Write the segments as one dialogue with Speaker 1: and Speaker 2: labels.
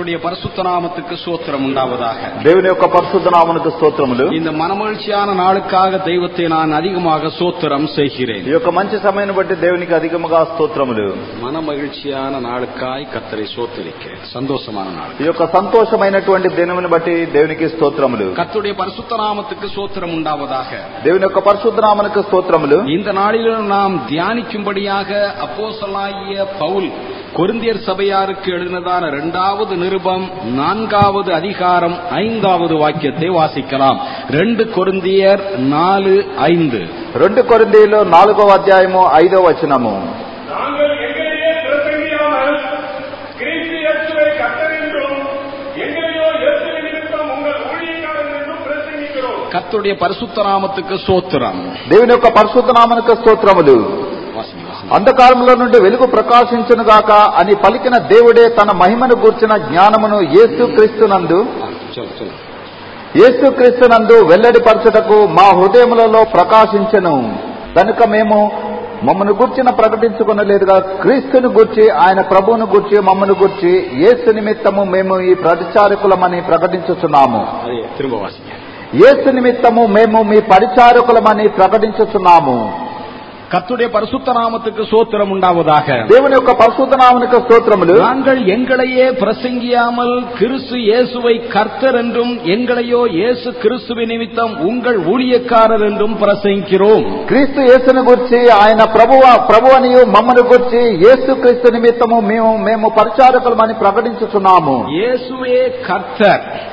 Speaker 1: கர்த்தருடைய பரிசுத்த நாமத்துக்கு சோத்திரம் உண்டாவதாக
Speaker 2: దేవుని యొక్క పరిశుద్ధ నామమునకు స్తోత్రములు
Speaker 1: இந்த மனமகிழ்ச்சியான நாளுக்காக தெய்வத்தை நான் அதிகமாக சோத்திரம் செய்கிறேன்
Speaker 2: ఈ యొక్క మంచి సమయాన్ని బట్టి దేవునికి అధికముగా స్తోత్రములు
Speaker 1: மனமகிழ்ச்சியான நாளுக்காய் கர்த்தரை சோத்தரிக்கிறேன் சந்தோஷமான நாள்
Speaker 2: ఈ యొక్క సంతోషమైనటువంటి దినముని బట్టి దేవునికి స్తోత్రములు
Speaker 1: கர்த்தருடைய பரிசுத்த நாமத்துக்கு சோத்திரம் உண்டாவதாக
Speaker 2: దేవుని యొక్క పరిశుద్ధ నామమునకు స్తోత్రములు
Speaker 1: இந்த நாளிலும் நாம் தியானிக்கும்படியாக அப்போஸ்தலனாகிய பவுல் கொரிந்தியர் சபையாருக்கு எழுதினதான இரண்டாவது நிருபம் நான்காவது அதிகாரம் ஐந்தாவது வாக்கியத்தை வாசிக்கலாம் ரெண்டு கொரிந்தியர் நாலு ஐந்து
Speaker 2: రెండు కొరిందీలు నాలుగవ అధ్యాయము ఐదవ వచనము
Speaker 3: நாங்கள் எங்களையே பிரசங்கியாமல் கிறிஸ்து இயேசுவை கர்த்தர் என்றும் எங்களையோ இயேசு நிமித்தம் உங்கள் ஊழியக்காரன் என்றும் பிரசங்கிக்கிறோம்
Speaker 1: கர்த்தருடைய பரிசுத்த நாமத்துக்கு சோத்திரம்
Speaker 2: దేవుని యొక్క పరిశుద్ధ నామమునకు స్తోత్రములు
Speaker 1: வாசிங்க, வாசிங்க.
Speaker 2: అంధకారంలో నుండి వెలుగు ప్రకాశించునుగాక అని పలికిన దేవుడే తన మహిమను గూర్చిన జ్ఞానమును ఏసుక్రీస్తునందు ఏసుక్రీస్తునందు వెల్లడిపరచుటకు మా హృదయములలో ప్రకాశించను. కనుక మేము మమ్మను గుర్చిన ప్రకటించుకునలేదుగా క్రీస్తుని గుర్చి ఆయన ప్రభువును గుర్చి మమ్మను గుర్చి ఏసు నిమిత్తము మేము ఈ పరిచారకులమని ప్రకటించుచున్నాము. ఏసు నిమిత్తము మేము మీ పరిచారకులమని ప్రకటించుచున్నాము.
Speaker 1: கர்த்தருடைய பரிசுத்த நாமத்துக்கு சோத்திரம் உண்டாவதாக
Speaker 2: దేవుని యొక్క పరిశుద్ధ నామనిక స్తోత్రములు
Speaker 1: நாங்கள் எங்களையே பிரசங்கியாமல் கிறிஸ்து இயேசுவை கர்த்தர் என்றும் எங்களையோ இயேசு கிறிஸ்துவின் நிமித்தம் உங்கள் ஊழியக்காரர் என்றும் பிரசங்கிக்கிறோம்
Speaker 2: క్రీస్తు యేసుని గురించి ఆయన ప్రభువ ప్రభు అనియు మమ్మను గురించి యేసు క్రీస్తు నిమిత్తము మేము మేము పరిచారకులమని ప్రకటించుచున్నాము
Speaker 1: இயேசுவே கர்த்தர்
Speaker 2: యేసువే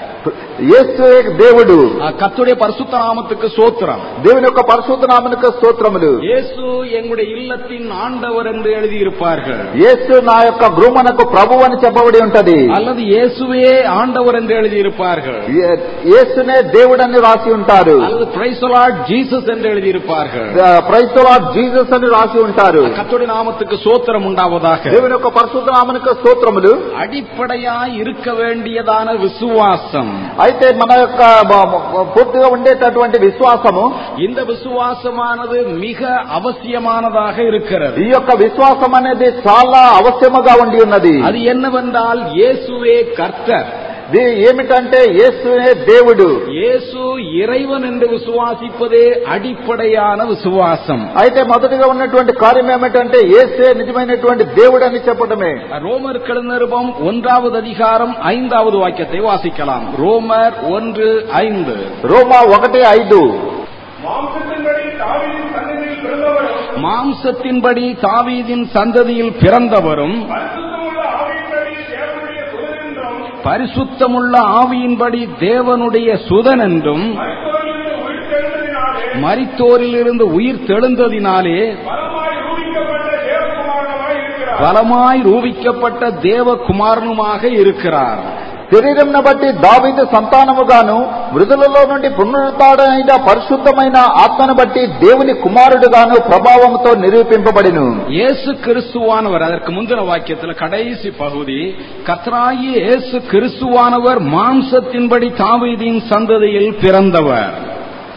Speaker 2: దేవుడు
Speaker 1: ஆ, கர்த்தருடைய பரிசுத்த நாமத்துக்கு சோத்திரம்
Speaker 2: దేవుని యొక్క పరిశుద్ధ నామనిక స్తోత్రములు
Speaker 1: இயேசு எங்களுடைய இல்லத்தின் ஆண்டவர் என்று எழுதியிருப்பார்கள்
Speaker 2: యేసు నా యొక్క గృహమునకు ప్రభు అని చెప్పబడి ఉంటది
Speaker 1: அல்லது இயேசுவே ஆண்டவர் என்று எழுதியிருப்பார்கள்
Speaker 2: ఏ- యేసునే దేవుడని రాసి ఉంటారు
Speaker 1: அல்லது பிரைசலாட் ஜீசஸ் என்று எழுதியிருப்பார்கள்
Speaker 2: ప్రైస్తలా జీసస్ అని రాసి ఉంటారు
Speaker 1: கர்த்தருடைய நாமத்துக்கு சோத்திரம் உண்டாவதாக
Speaker 2: దేవుని యొక్క పరిశుద్ధ నామనిక స్తోత్రములు
Speaker 1: அடிப்படையாய் இருக்க வேண்டியதான விசுவாசம்
Speaker 2: అయితే మన యొక్క పూర్తిగా ఉండేటటువంటి విశ్వాసము
Speaker 1: ఇంత విశ్వాసమానది మిగ అవశ్యమానదాగ ఇరుక్கிறது
Speaker 2: ఈ యొక్క విశ్వాసం అనేది చాలా అవశ్యముగా ఉండి ఉన్నది
Speaker 1: అది ఎన్నవెందాల్ యేసువే
Speaker 2: కర్తర్ ఏమిటంటే இயேசுவே தேவுடு
Speaker 1: యేసు ఇరైవన్ ఎందు విశ్వాసిపదే అడిపడయాన విశ్వాసం.
Speaker 2: అయితే మొదటగా ఉన్నటువంటి కార్యం ఏమిటంటే యేసే నిజమైనటువంటి దేవుడు అని చెప్పడమే
Speaker 1: ரோமர் கடிதம் ஒன்றாவது அதிகாரம் ஐந்தாவது வாக்கியத்தை வாசிக்கலாம் ரோமர் ஒன்று ஐந்து
Speaker 2: ரோமா ఒకటి ఐదు.
Speaker 3: மாம்சத்தின்படி தாவீதின் சந்ததியில் பிறந்தவரும்
Speaker 1: மாம்சத்தின்படி தாவீதின் சந்ததியில் பிறந்தவரும்
Speaker 3: பரிசுத்தமுள்ள ஆவியின்படி தேவனுடைய சுதன் என்றும்
Speaker 1: மரித்தோரிலிருந்து உயிர் தெழுந்ததினாலே
Speaker 3: பலமாய் ரூபிக்கப்பட்ட
Speaker 1: தேவகுமாரனுமாக
Speaker 3: இருக்கிறார்.
Speaker 2: శరీరంను బట్టి దావీదు సంతానముగాను మృదులలో నుండి పునరుత్డైన పరిశుద్ధమైన ఆత్మను బట్టి దేవుని కుమారుడుగాను ప్రభావంతో నిరూపింపబడిను
Speaker 1: இயேசு கிறிஸ்துவானவர் அதற்கு முந்தின வாக்கியத்துல கடைசி பகுதி கத்ராயி இயேசு கிறிஸ்துவானவர் மாம்சத்தின்படி தாவீதின் சந்ததியில் பிறந்தவர்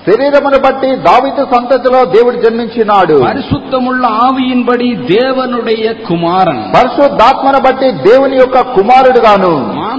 Speaker 2: శరీరమును బట్టి దావీదు సంతతిలో దేవుడు జన్మించినాడు
Speaker 1: பரிசுத்தமுள்ள ஆவியின்படி தேவனுடைய குமாரன்
Speaker 2: పరిశుద్ధాత్మను బట్టి దేవుని యొక్క కుమారుడుగాను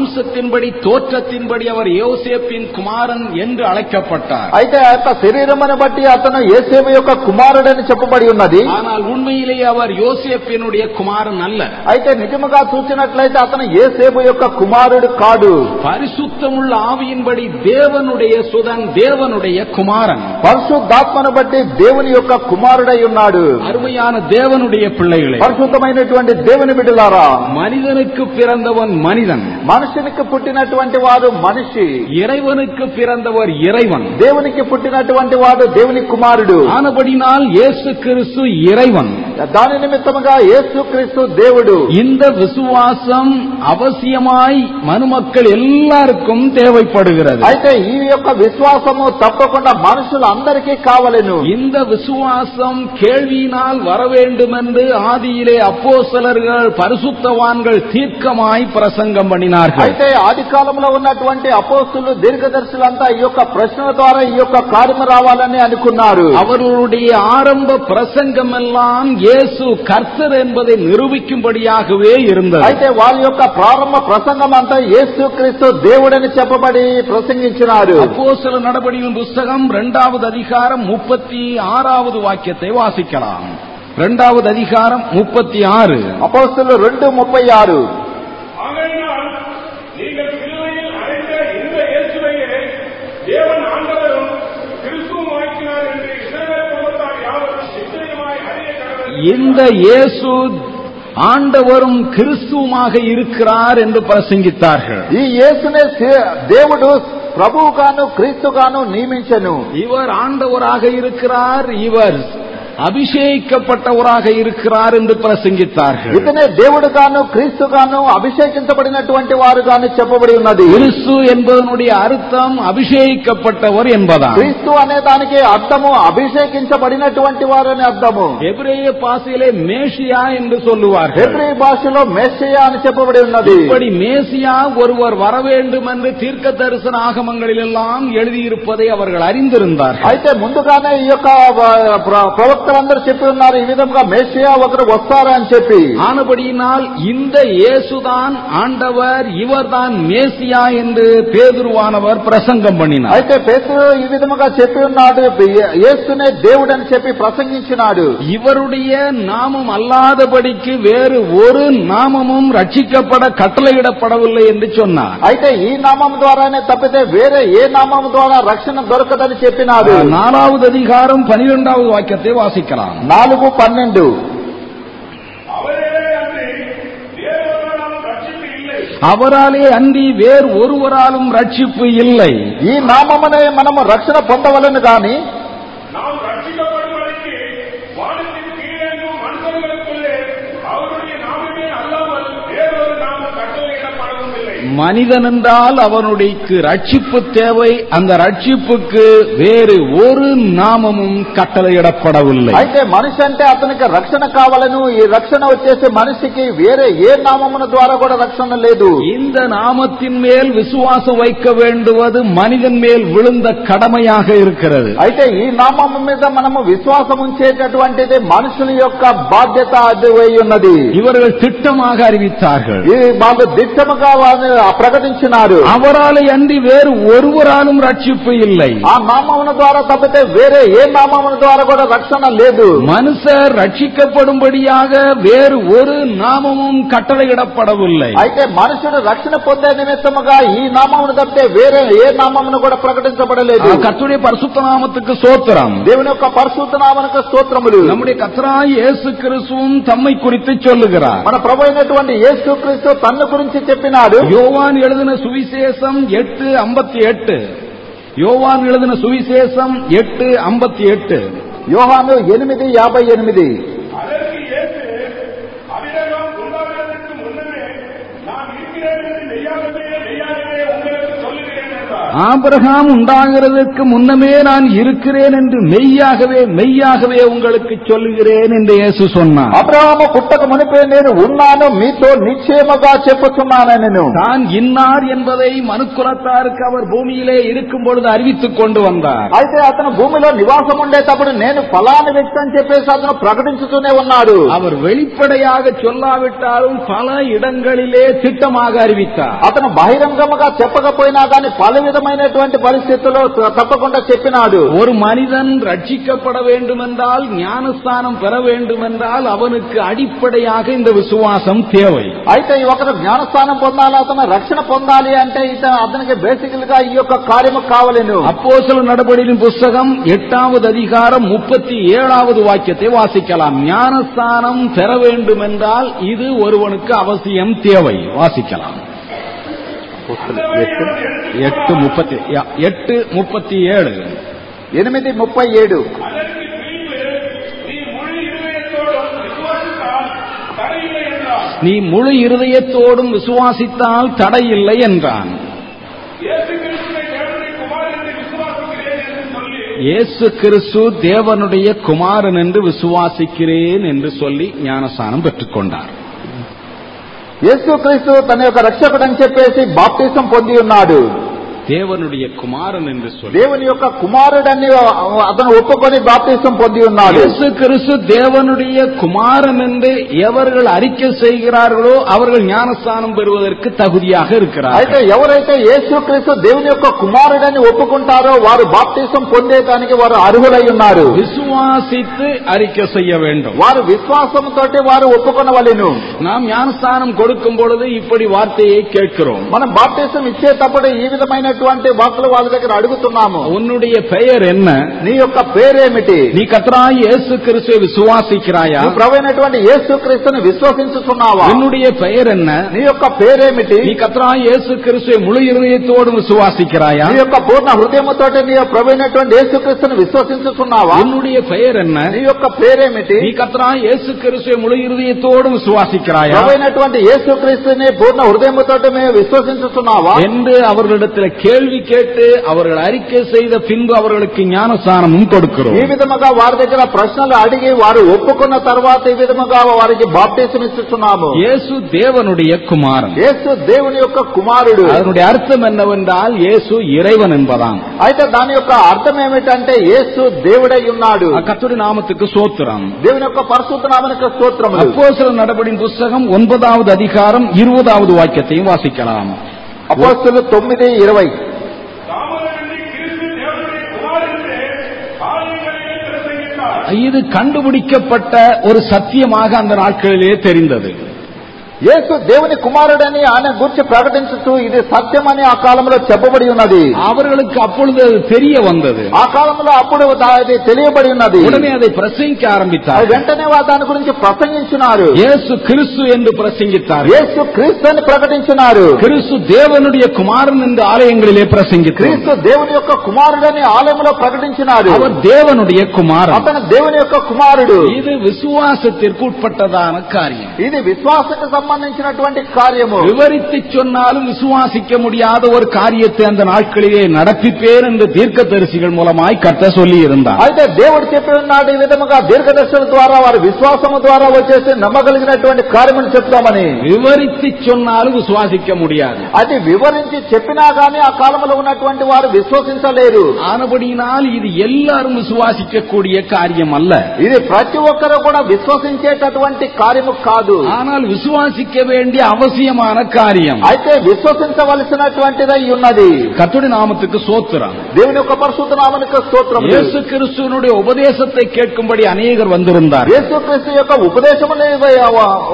Speaker 1: மாம்சத்தின்படி தோற்றத்தின்படி அவர் யோசேப்பின் குமாரன் என்று அழைக்கப்பட்டார்
Speaker 2: అయితే ఆ యొక్క శరీరమును బట్టి అతను ఏసేపు యొక్క కుమారుడని చెప్పబడి ఉన్నది
Speaker 1: ஆனால் உண்மையிலேயே அவர் யோசேப்பினுடைய குமாரன் அல்ல
Speaker 2: అయితే నిజముగా చూసినట్లయితే అతను ఏసేపు యొక్క కుమారుడు కాడు
Speaker 1: பரிசுத்தமுள்ள ஆவியின்படி தேவனுடைய சுதன் தேவனுடைய குமாரன்
Speaker 2: పరిశుద్ధాత్మను బట్టి దేవుని యొక్క కుమారుడై ఉన్నాడు
Speaker 1: அருமையான தேவனுடைய பிள்ளைகளே
Speaker 2: పరిశుద్ధమైనటువంటి దేవుని బిడ్డలారా
Speaker 1: மனிதனுக்கு பிறந்தவன் மனிதன்
Speaker 2: మనుషునికి పుట్టినటువంటి వాడు మనిషి
Speaker 1: இறைவனுக்கு பிறந்தவர் இறைவன்
Speaker 2: దేవునికి పుట్టినటువంటి వాడు దేవుని కుమారుడు
Speaker 1: ஆனபடினால் இயேசு கிறிஸ்து இறைவன்
Speaker 2: దాని నిమిత్తముగా యేసుక్రీస్తు దేవుడు
Speaker 1: இந்த விசுவாசம் அவசியமாய் மனுமக்கள் எல்லாருக்கும் தேவைப்படுகிறது
Speaker 2: అయితే ఈ యొక్క విశ్వాసము తప్పకుండా మనుషులందరికీ కావలెను
Speaker 1: இந்த விசுவாசம் கேள்வியினால் வர வேண்டும் என்று ஆதியிலே அப்போஸ்தலர்கள் பரிசுத்தவான்கள் தீர்க்கமாய் பிரசங்கம் பண்ணினார்கள்
Speaker 2: అయితే ఆది కాలంలో ఉన్నటువంటి అపోస్తులు దీర్ఘదర్శులంతా ఈ యొక్క ప్రశ్నల ద్వారా ఈ యొక్క కార్యము రావాలని అనుకున్నారు
Speaker 1: அவர்களுடைய ஆரம்ப பிரசங்கம் எல்லாம் இயேசு கர்த்தர் என்பதை நிரூபிக்கும்படியாகவே இருந்தது
Speaker 2: అయితే వాళ్ళ యొక్క ప్రారంభ ప్రసంగం అంతా యేసుక్రీస్తు దేవుడని చెప్పబడి ప్రసంగించినారు
Speaker 1: அப்போஸ்தல நடபடியின் புஸ்தகம் இரண்டாவது அதிகாரம் முப்பத்தி ஆறாவது வாக்கியத்தை வாசிக்கலாம் இரண்டாவது அதிகாரம் முப்பத்தி ஆறு
Speaker 2: అపోస్తులు రెండు ముప్పై ఆరు
Speaker 3: இந்த
Speaker 1: இயேசு ஆண்டவரும் கிறிஸ்துவுமாக இருக்கிறார் என்று பிரசங்கித்தார்கள்
Speaker 2: ఈ యేసునే సి- దేవుడు ప్రభువుగాను క్రీస్తుగాను నియమించను
Speaker 1: இவர் ஆண்டவராக இருக்கிறார் இவர் அபிஷேகிக்கப்பட்டவராக இருக்கிறார் என்று பிரசங்கித்தார்கள்
Speaker 2: ఇతనే దేవుడుగాను క్రీస్తుగాను అభిషేకించబడినటువంటి వారుగాను చెప్పబడి ఉన్నది
Speaker 1: கிறிஸ்து என்பதனுடைய அர்த்தம் அபிஷேகிக்கப்பட்டவர் என்பதாம்
Speaker 2: క్రీస్తు అనే దానికి అర్థము అభిషేకించబడినటువంటి వారు అని అర్థము
Speaker 1: எபிரேய பாசையிலே மேஷியா என்று சொல்லுவார்கள்
Speaker 2: హెబ్రీ భాషలో మెస్సయ అని చెప్పబడి ఉన్నది
Speaker 1: இப்படி மேசியா ஒருவர் வர வேண்டும் என்று தீர்க்க தரிசன ஆகமங்களில் எல்லாம் எழுதியிருப்பதை அவர்கள் அறிந்திருந்தார்கள்
Speaker 2: అయితే ముందుగానే ఈ యొక్క ప్ర- ప్రవక్తలందరూ చెప్పి ఉన్నారు ఈ విధంగా మెస్సియా ఒకరు వస్తారు అని చెప్పి
Speaker 1: ஆனபடியினால் இந்த இயேசுதான் ஆண்டவர் இவர்தான் மேசியா என்று பேதுருவானவர் பிரசங்கம் பண்ணினார்
Speaker 2: అయితే పేతురు ఈ విధముగా చెప్పి ఉన్నాడు యేసునే దేవుడని చెప్పి ప్రసంగించినాడు
Speaker 1: இவருடைய நாமம் அல்லாதபடிக்கு வேறு ஒரு நாமமும் ரட்சிக்கப்பட கட்டளையிடப்படவில்லை என்று சொன்னார்
Speaker 2: అయితే ఈ నామం ద్వారానే తప్పితే వేరే ఏ నామం ద్వారా రక్షణ దొరకదని చెప్పినాడు
Speaker 1: நாலாவது அதிகாரம் பனிரெண்டாவது வாக்கியத்தை வாசிக்கலாம்
Speaker 2: నాలుగు పన్నెండు
Speaker 3: அவரே அன்றி வேறொருவராலும் ரட்சிப்பு இல்லை
Speaker 1: அவராலே அன்றி வேறு ஒருவராலும் ரட்சிப்பு இல்லை
Speaker 2: ఈ నామమునే మనము రక్షణ పొందవలను గాని
Speaker 1: மனிதன் என்றால் அவனுடைய ரட்சிப்பு தேவை அந்த ரட்சிப்புக்கு வேறு ஒரு நாமமும் கட்டளையிடப்படவில்லை
Speaker 2: అయితే మనిషి అంటే అతనికి రక్షణ కావాలను ఈ రక్షణ వచ్చేసి మనిషికి వేరే ఏ నామమున ద్వారా కూడా రక్షణ లేదు
Speaker 1: இந்த நாமத்தின் மேல் விசுவாசம் வைக்க வேண்டுவது மனிதன் மேல் விழுந்த கடமையாக இருக்கிறது
Speaker 2: అయితే ఈ నామము మీద మనము విశ్వాసం ఉంచేటటువంటిది మనుషుల యొక్క బాధ్యత అది అయి ఉన్నది
Speaker 1: இவர்கள் திட்டமாக அறிவித்தார்கள்
Speaker 2: ఈ వాళ్ళు దిట్టముగా వారిని ప్రకటించినారు
Speaker 1: அவராலே அன்றி வேறு ஒருவராலும் ரட்சிப்பு இல்லை
Speaker 2: ఆ నామమున ద్వారా తప్పితే వేరే ఏ నామమున ద్వారా కూడా రక్షణ లేదు
Speaker 1: மனுஷர் ரட்சிக்கப்படும்படியாக வேறு ஒரு நாமமும் கட்டளையிடப்படவில்லை
Speaker 2: అయితే మనుషుడు రక్షణ పొందే నిమిత్తముగా ఈ నామమును తప్పితే వేరే ఏ నామమును కూడా ప్రకటించబడలేదు
Speaker 1: கத்துடைய பரிசுத்த நாமத்துக்கு சோத்திரம்
Speaker 2: దేవుని యొక్క పరిశుద్ధ నామనకు స్తోత్రములు
Speaker 1: நம்முடைய கத்தராய் இயேசு கிறிஸ்துவும் தம்மை குறித்து சொல்லுகிறார்
Speaker 2: మన ప్రభు అయినటువంటి యేసుక్రీస్తు తన్ను గురించి చెప్పినాడు
Speaker 1: யோவான் எழுதின சுவிசேஷம் எட்டு ஐம்பத்தி எட்டு யோவான் எழுதின சுவிசேஷம் எட்டு ஐம்பத்தி எட்டு
Speaker 2: యోహాను ఎనిమిది యాభై ఎనిమిది
Speaker 1: ஆபிரகாம் உண்டாகிறதற்கு முன்னமே நான் இருக்கிறேன் என்று மெய்யாகவே மெய்யாகவே உங்களுக்கு சொல்லுகிறேன் என்று இயேசு சொன்னார்
Speaker 2: అబ్రహాము పుట్టక మునిపే నేను ఉన్నాను మీతో నిశ్చయముగా చెప్పుతున్నాను నేను
Speaker 1: தான் இன்னார் என்பதை மனுக்குலத்தாருக்கு அவர் பூமியிலே இருக்கும் பொழுது அறிவித்துக் கொண்டு வந்தார்
Speaker 2: అయితే అతను భూమిలో నివాసం ఉండేటప్పుడు నేను ఫలాని వ్యక్తి అని చెప్పేసి అతను ప్రకటించుతూనే ఉన్నాడు
Speaker 1: அவர் வெளிப்படையாக சொல்லாவிட்டாலும் பல இடங்களிலே திட்டமாக அறிவித்தார்
Speaker 2: అతను బహిరంగముగా చెప్పకపోయినా గాని పలు విధమైనటువంటి పరిస్థితుల్లో తప్పకుండా చెప్పినాడు
Speaker 1: ஒரு மனிதன் ரட்சிக்கப்பட வேண்டுமென்றால் ஞானஸ்தானம் பெற வேண்டுமென்றால் அவனுக்கு அடிப்படையாக இந்த விசுவாசம் தேவை
Speaker 2: అయితే ఈ ఒకరు జ్ఞానస్థానం పొందాలి అతను రక్షణ పొందాలి అంటే ఇతను అతనికి బేసికల్ గా ఈ యొక్క కార్యము కావలేను
Speaker 1: அப்போஸ்தல நடபடியின் புஸ்தகம் எட்டாவது அதிகாரம் முப்பத்தி ஏழாவது வாக்கியத்தை வாசிக்கலாம் ஞானஸ்தானம் பெற வேண்டுமென்றால் இது ஒருவனுக்கு அவசியம் தேவை வாசிக்கலாம் எட்டு முப்பத்தி எட்டு முப்பத்தி ஏழு
Speaker 2: ఎనిమిది ముప్పై ఏడు
Speaker 3: அதற்கு பின்பு நீ முழு இருதயத்தோடும் விசுவாசித்தால் தடையில்லை என்றார்
Speaker 1: நீ முழு இருதயத்தோடும் விசுவாசித்தால் தடையில்லை என்றான்
Speaker 3: இயேசு கிறிஸ்துவை தேவனுடைய குமார் என்று விசுவாசிக்கிறேன் என்று சொல்லி
Speaker 1: இயேசு கிறிஸ்து தேவனுடைய குமாரன் என்று விசுவாசிக்கிறேன் என்று சொல்லி ஞானஸ்தானம் பெற்றுக்கொண்டார்
Speaker 2: యేసుక్రీస్తు తన యొక్క రక్షకుడని చెప్పేసి బాప్తిసం పొంది ఉన్నాడు.
Speaker 1: தேவனுடைய குமாரன் என்று சொல்லி
Speaker 2: దేవుని యొక్క కుమారుడని అతను ఒప్పుకొని బాప్తిసం పొంది ఉన్నాడు
Speaker 1: இயேசு கிறிஸ்து தேவனுடைய குமாரன் என்று எவர்கள் அறிக்கை செய்கிறார்களோ அவர்கள் ஞானஸ்தானம் பெறுவதற்கு தகுதியாக
Speaker 2: అయితే
Speaker 1: இருக்கிறார்கள்
Speaker 2: ఎవరైతే యేసుక్రీస్తు దేవుని యొక్క కుమారుడని ఒప్పుకుంటారో వారు బాప్తిసం పొందేదానికి వారు అర్హులై ఉన్నారు
Speaker 1: விசுவாசித்து அறிக்கை செய்ய வேண்டும்
Speaker 2: వారు విశ్వాసంతో వారు ఒప్పుకొనవలెను
Speaker 1: நாம் ஞானஸ்தானம் கொடுக்கும் பொழுது இப்படி வார்த்தையை கேட்கிறோம்
Speaker 2: మనం బాప్తిసం ఇచ్చేటప్పుడు ఈ విధమైనటువంటి వాక్కులు వాళ్ళ దగ్గర అడుగుతున్నాము
Speaker 1: உன்னுடைய பெயர் என்ன
Speaker 2: నీ యొక్క పేరేమిటి
Speaker 1: நீ கத்தராய் இயேசு கிறிஸ்துவை விசுவாசிக்கிறாயா
Speaker 2: నువ్వు ప్రవైనటువంటి యేసుక్రీస్తుని విశ్వసించుతున్నావా
Speaker 1: என்னுடைய பெயர் என்ன
Speaker 2: నీ యొక్క పేరేమిటి
Speaker 1: நீ கத்தராய் இயேசு கிறிஸ்துவை முழு இருதயத்தோடு விசுவாசிக்கிறாயா
Speaker 2: నీ యొక్క పూర్ణ హృదయముతో నీ ప్రవైనటువంటి యేసుక్రీస్తుని విశ్వసించుతున్నావా
Speaker 1: என்னுடைய பெயர் என்ன
Speaker 2: నీ యొక్క పేరేమిటి
Speaker 1: நீ கத்தராய் இயேசு கிறிஸ்துவை முழு இருதயத்தோடு விசுவாசிக்கிறாயா
Speaker 2: ప్రవైనటువంటి యేసుక్రీస్తుని పూర్ణ హృదయముతో మేము విశ్వసించుతున్నావా
Speaker 1: என்று அவர்களிடத்தில் கேள்வி கேட்டு அவர்கள் அறிக்கை செய்த பின்பு அவர்களுக்கு ஞானஸ்தானமும் கொடுக்கிறோம்
Speaker 2: ఈ విధముగా వారి దగ్గర ప్రశ్నలు అడిగి వారు ఒప్పుకున్న తర్వాత ఈ విధముగా వారికి బాప్తీసం ఇస్తున్నాము
Speaker 1: இயேசு தேவனுடைய குமாரன்
Speaker 2: యేసు దేవుని యొక్క కుమారుడు
Speaker 1: அதனுடைய அர்த்தம் என்னவென்றால் இயேசு இறைவன் என்பதாம்
Speaker 2: అయితే దాని యొక్క అర్థం ఏమిటంటే యేసు దేవుడై ఉన్నాడు
Speaker 1: கத்துடைய நாமத்துக்கு சோத்திரம்
Speaker 2: దేవుని యొక్క పరిశుద్ధ నామనికి స్తోత్రములు
Speaker 1: அப்போஸ்தலர் நடபடியின் புஸ்தகம் ஒன்பதாவது அதிகாரம் இருபதாவது வாக்கியத்தையும் வாசிக்கலாம்
Speaker 2: అపోస్తులు తొమ్మిది ఇరవై
Speaker 3: தாமதமின்றி கிறிஸ்து தேவனுடைய குமாரன் என்று ஆலயங்களிலே பிரசங்கித்தார்
Speaker 1: இது கண்டுபிடிக்கப்பட்ட ஒரு சத்தியமாக அந்த நாட்களிலே தெரிந்தது
Speaker 2: యేసు దేవుని కుమారుడని ఆయన గురించి ప్రకటించుతూ ఇది సత్యమని ఆ కాలంలో చెప్పబడి ఉన్నది
Speaker 1: அவர்களுக்கு அப்பொழுது அது தெரிய வந்தது
Speaker 2: ఆ కాలంలో అప్పుడు దా- అది తెలియబడి ఉన్నది
Speaker 1: உடனே அதை பிரசங்கிக்க
Speaker 2: అది
Speaker 1: ஆரம்பித்தார்
Speaker 2: వెంటనే వారు దాని గురించి ప్రసంగించినారు
Speaker 1: இயேசு கிறிஸ்து என்று பிரசங்கித்தார்
Speaker 2: యేసు క్రీస్తు అని ప్రకటించినారు
Speaker 1: கிறிஸ்து தேவனுடைய குமாரன் என்று ஆலயங்களிலே பிரசங்கித்தார்
Speaker 2: క్రీస్తు దేవుని యొక్క కుమారుడని ఆలయంలో ప్రకటించినారు
Speaker 1: அவர் தேவனுடைய குமாரன்
Speaker 2: అతను దేవుని యొక్క కుమారుడు
Speaker 1: இது விசுவாசத்திற்கு உட்பட்டதான காரியம்
Speaker 2: ఇది విశ్వాసకు సంబంధించినటువంటి కార్యము
Speaker 1: விவரித்து சொன்னாலும் விசுவாசிக்க முடியாத ஒரு காரியத்தை அந்த நாட்களிலே நடப்பிப்பேன் என்று தீர்க்கதரிசிகள் மூலமாய் கத்த சொல்லி இருந்தார்
Speaker 2: అయితే దేవుడు చెప్పి ఉన్నాడు ఈ విధముగా దీర్ఘదర్శన ద్వారా వారి విశ్వాసము ద్వారా వచ్చేసి నమ్మగలిగినటువంటి కార్యములు చెప్తామని
Speaker 1: விவரித்து சொன்னாலும் விசுவாசிக்க முடியாது
Speaker 2: అది వివరించి చెప్పినా గానీ ఆ కాలంలో ఉన్నటువంటి వారు విశ్వసించలేరు
Speaker 1: ஆனபடியினால் இது எல்லாரும் விசுவாசிக்கக்கூடிய காரியம் அல்ல
Speaker 2: ఇది ప్రతి ఒక్కరు కూడా విశ్వసించేటటువంటి కార్యము కాదు
Speaker 1: ஆனால் விசுவாசிக்க வேண்டிய அவசியமான காரியம்
Speaker 2: అయితే విశ్వసించవలసినటువంటిదై ఉన్నది
Speaker 1: கத்துடைய நாமத்துக்கு சோத்திரம்
Speaker 2: దేవుని యొక్క పరిశుద్ధ నామనికి స్తోత్రం
Speaker 1: இயேசு கிறிஸ்துவனுடைய உபதேசத்தை கேட்கும்படி அநேகர் வந்திருந்தார்
Speaker 2: యేసుక్రీస్తు యొక్క ఉపదేశముని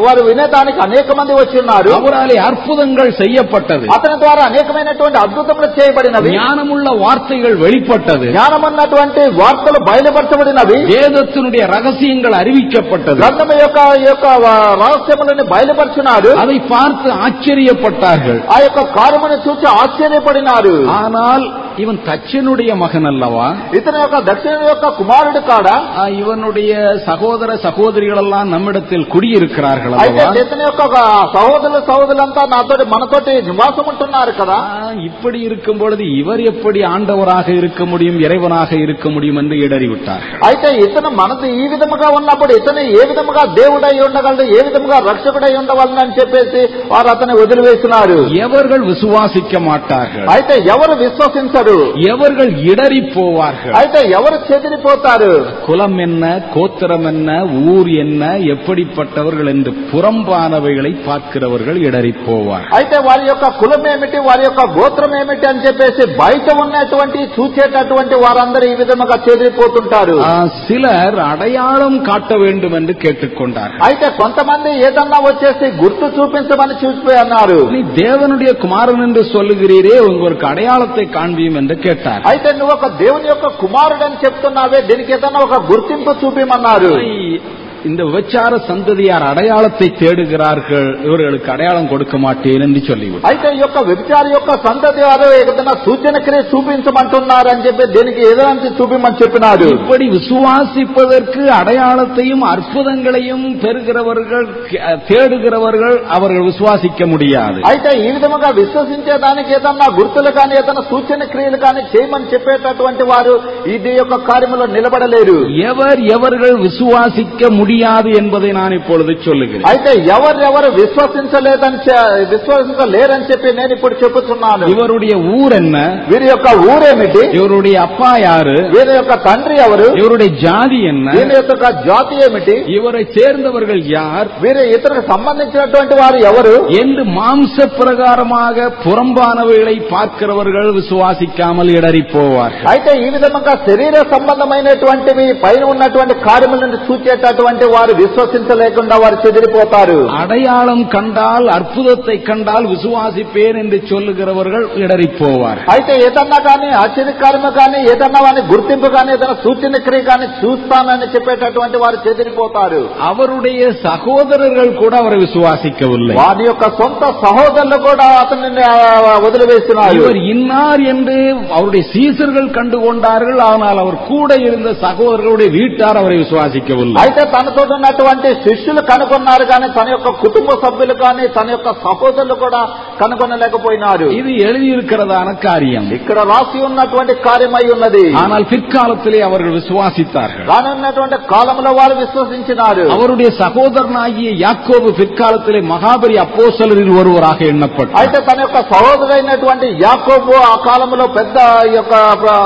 Speaker 2: వారు వినేదానికి అనేక మంది వచ్చి ఉన్నారు
Speaker 1: அவராலே அற்புதங்கள் செய்யப்பட்டது
Speaker 2: అతని ద్వారా అనేకమైనటువంటి అద్భుతములు చేయబడినవి
Speaker 1: ஞானமுள்ள வார்த்தைகள் வெளிப்பட்டது
Speaker 2: జ్ఞానమన్నటువంటి వార్తలు బయలుపరచబడినవి
Speaker 1: வேதத்தினுடைய ரகசியங்கள் அறிவிக்கப்பட்டது
Speaker 2: గ్రంథం యొక్క ఈ యొక్క రహస్యములని బయలుపరిచినారు
Speaker 1: அதை பார்த்து ஆச்சரியப்பட்டார்கள்
Speaker 2: ఆ యొక్క కార్యమును చూసి ఆశ్చర్యపడినారు
Speaker 1: ஆனால் இவன் தச்சனுடைய மகன் அல்லவா
Speaker 2: ఇతని యొక్క దక్షిణ యొక్క కుమారుడు కాడా
Speaker 1: ஆ, இவனுடைய சகோதர சகோதரிகள் எல்லாம் நம்மிடத்தில் குடியிருக்கிறார்கள்
Speaker 2: అయితే
Speaker 1: அல்லவா
Speaker 2: ఇతని యొక్క సహోదరులు సహోదరులంతా నాతోటి మనతోటి నివాసం ఉంటున్నారు కదా
Speaker 1: ஆ, இப்படி இருக்கும் பொழுது இவர் எப்படி ஆண்டவராக இருக்க முடியும் இறைவனாக இருக்க முடியும் என்று இடறிவிட்டார்
Speaker 2: అయితే ఇతను మనది ఈ విధముగా ఉన్నప్పుడు ఇతను ఏ విధముగా దేవుడై ఉండగలడు ఏ విధముగా రక్షకుడై ఉండవలను అని చెప్పేసి వారు అతన్ని వదిలివేస్తున్నారు
Speaker 1: எவர்கள் விசுவாசிக்க மாட்டார்கள்
Speaker 2: అయితే ఎవరు విశ్వసించరు
Speaker 1: எவர்கள் இடறி போவார்கள்
Speaker 2: అయితే ఎవరు చెదిరిపోతారు
Speaker 1: குலம் என்ன கோத்திரம் என்ன ஊர் என்ன எப்படிப்பட்டவர்கள் என்று புறம்பானவைகளை பார்க்கிறவர்கள் இடறி போவார்
Speaker 2: అయితే వారి యొక్క కులం ఏమిటి వారి యొక్క గోత్రం ఏమిటి అని చెప్పేసి బయట ఉన్నటువంటి చూచేటటువంటి వారందరూ ఈ విధముగా చెదిరిపోతుంటారు
Speaker 1: ஆ, சிலர் அடையாளம் காட்ட வேண்டும் என்று கேட்டுக்கொண்டார்கள்
Speaker 2: అయితే కొంతమంది ఏదన్నా వచ్చేసి గుర్తు చూపించమని చూసిపోయి అన్నారు
Speaker 1: நீ தேவனுடைய குமாரன் என்று சொல்லுகிறீரே உங்களுக்கு அடையாளத்தை காண்பியும் ಎಂದು
Speaker 2: అయితే నువ్వు ఒక దేవుని యొక్క కుమారుడు అని చెప్తున్నావే దీనికి ఏదైనా ఒక గుర్తింపు చూపిమన్నారు.
Speaker 1: இந்த விபச்சார சந்ததியார் அடையாளத்தை தேடுகிறார்கள் இவர்களுக்கு அடையாளம் கொடுக்க மாட்டேன் என்று சொல்லிவிட்டார்
Speaker 2: అయితే ఈ యొక్క వ్యభిచారి యొక్క సంతతి వారు ఏదైనా సూచన క్రియ చూపించమంటున్నారు అని చెప్పి దీనికి ఏదైనా చూపించమని చెప్పినారు
Speaker 1: இப்படி விசுவாசிப்பதற்கு அடையாளத்தையும் அற்புதங்களையும் பெறுகிறவர்கள் அஹ், தேடுகிறவர்கள் அவர்கள் விசுவாசிக்க முடியாது
Speaker 2: అయితే ఈ విధముగా విశ్వసించేదానికి ఏదన్నా గుర్తులు కానీ ఏదన్నా సూచన క్రియలు కానీ చేయమని చెప్పేటటువంటి వారు ఇది యొక్క కార్యములో నిలబడలేరు
Speaker 1: எவர் எவர்கள் விசுவாசிக்க முடியாது என்பதை நான் இப்பொழுது சொல்லுகிறேன்
Speaker 2: అయితే ఎవరెవరు విశ్వసించలేదని చె- విశ్వసించలేరని చెప్పి నేను ఇప్పుడు చెబుతున్నాను
Speaker 1: இவருடைய ஊர் என்ன
Speaker 2: వీరి యొక్క ఊరేమిటి
Speaker 1: இவருடைய அப்பா யாரு
Speaker 2: వీరి యొక్క తండ్రి ఎవరు
Speaker 1: இவருடைய ஜாதி என்ன
Speaker 2: వీరి యొక్క జాతి ఏమిటి
Speaker 1: இவரை சேர்ந்தவர்கள் யார்
Speaker 2: వీరు ఇతరులకు సంబంధించినటువంటి వారు ఎవరు
Speaker 1: என்று மாம்ச பிரகாரமாக புறம்பானவைகளை பார்க்கிறவர்கள் விசுவாசிக்காமல் இடறி போவார்கள்
Speaker 2: అయితే ఈ విధంగా శరీర సంబంధమైనటువంటివి పైన ఉన్నటువంటి కార్యములను చూచేటటువంటి వారు విశ్వసించలేకుండా వారు చెదిరిపోతారు
Speaker 1: அடையாளம் கண்டால் அற்புதத்தை கண்டால் விசுவாசிப்பேன் என்று சொல்லுகிறவர்கள் இடறி போவார்கள்
Speaker 2: అయితే ఏదన్నా కానీ ఆశ్చర్యకార్యము కానీ ఏదన్నా వాని గుర్తింపు కానీ ఏదైనా సూచన క్రియ కానీ చూస్తానని చెప్పేటటువంటి వారు చెదిరిపోతారు
Speaker 1: அவருடைய சகோதரர்கள் கூட அவரை விசுவாசிக்கவில்லை
Speaker 2: వారి యొక్క సొంత సహోదరులు కూడా అతనిని ఆ, వదిలివేస్తున్నారు
Speaker 1: இவர் இன்னார் என்று அவருடைய சீசர்கள் கண்டுகொண்டார்கள் ஆனால் அவர் கூட இருந்த சகோதரர்களுடைய வீட்டார் அவரை விசுவாசிக்கவில்லை
Speaker 2: అయితే తనతో ఉన్నటువంటి శిష్యులు కనుగొన్నారు కానీ తన యొక్క కుటుంబ సభ్యులు కానీ తన యొక్క సహోదరులు కూడా కనుగొనలేకపోయినారు
Speaker 1: இது எழுதியிருக்கிறதான காரியம்
Speaker 2: ఇక్కడ రాసి ఉన్నటువంటి కార్యమై ఉన్నది
Speaker 1: ஆனால் பிற்காலத்திலே அவர்கள் விசுவாசித்தார்கள்
Speaker 2: రానున్నటువంటి కాలంలో వారు విశ్వసించినారు
Speaker 1: அவருடைய சகோதரனாகிய யாக்கோபு பிற்காலத்திலே மகாபரி அப்போஸ்தலரில் ஒருவராக எண்ணப்பட்டார்
Speaker 2: అయితే తన యొక్క సహోదరైనటువంటి యాకోబు ఆ కాలంలో పెద్ద ఈ యొక్క గ-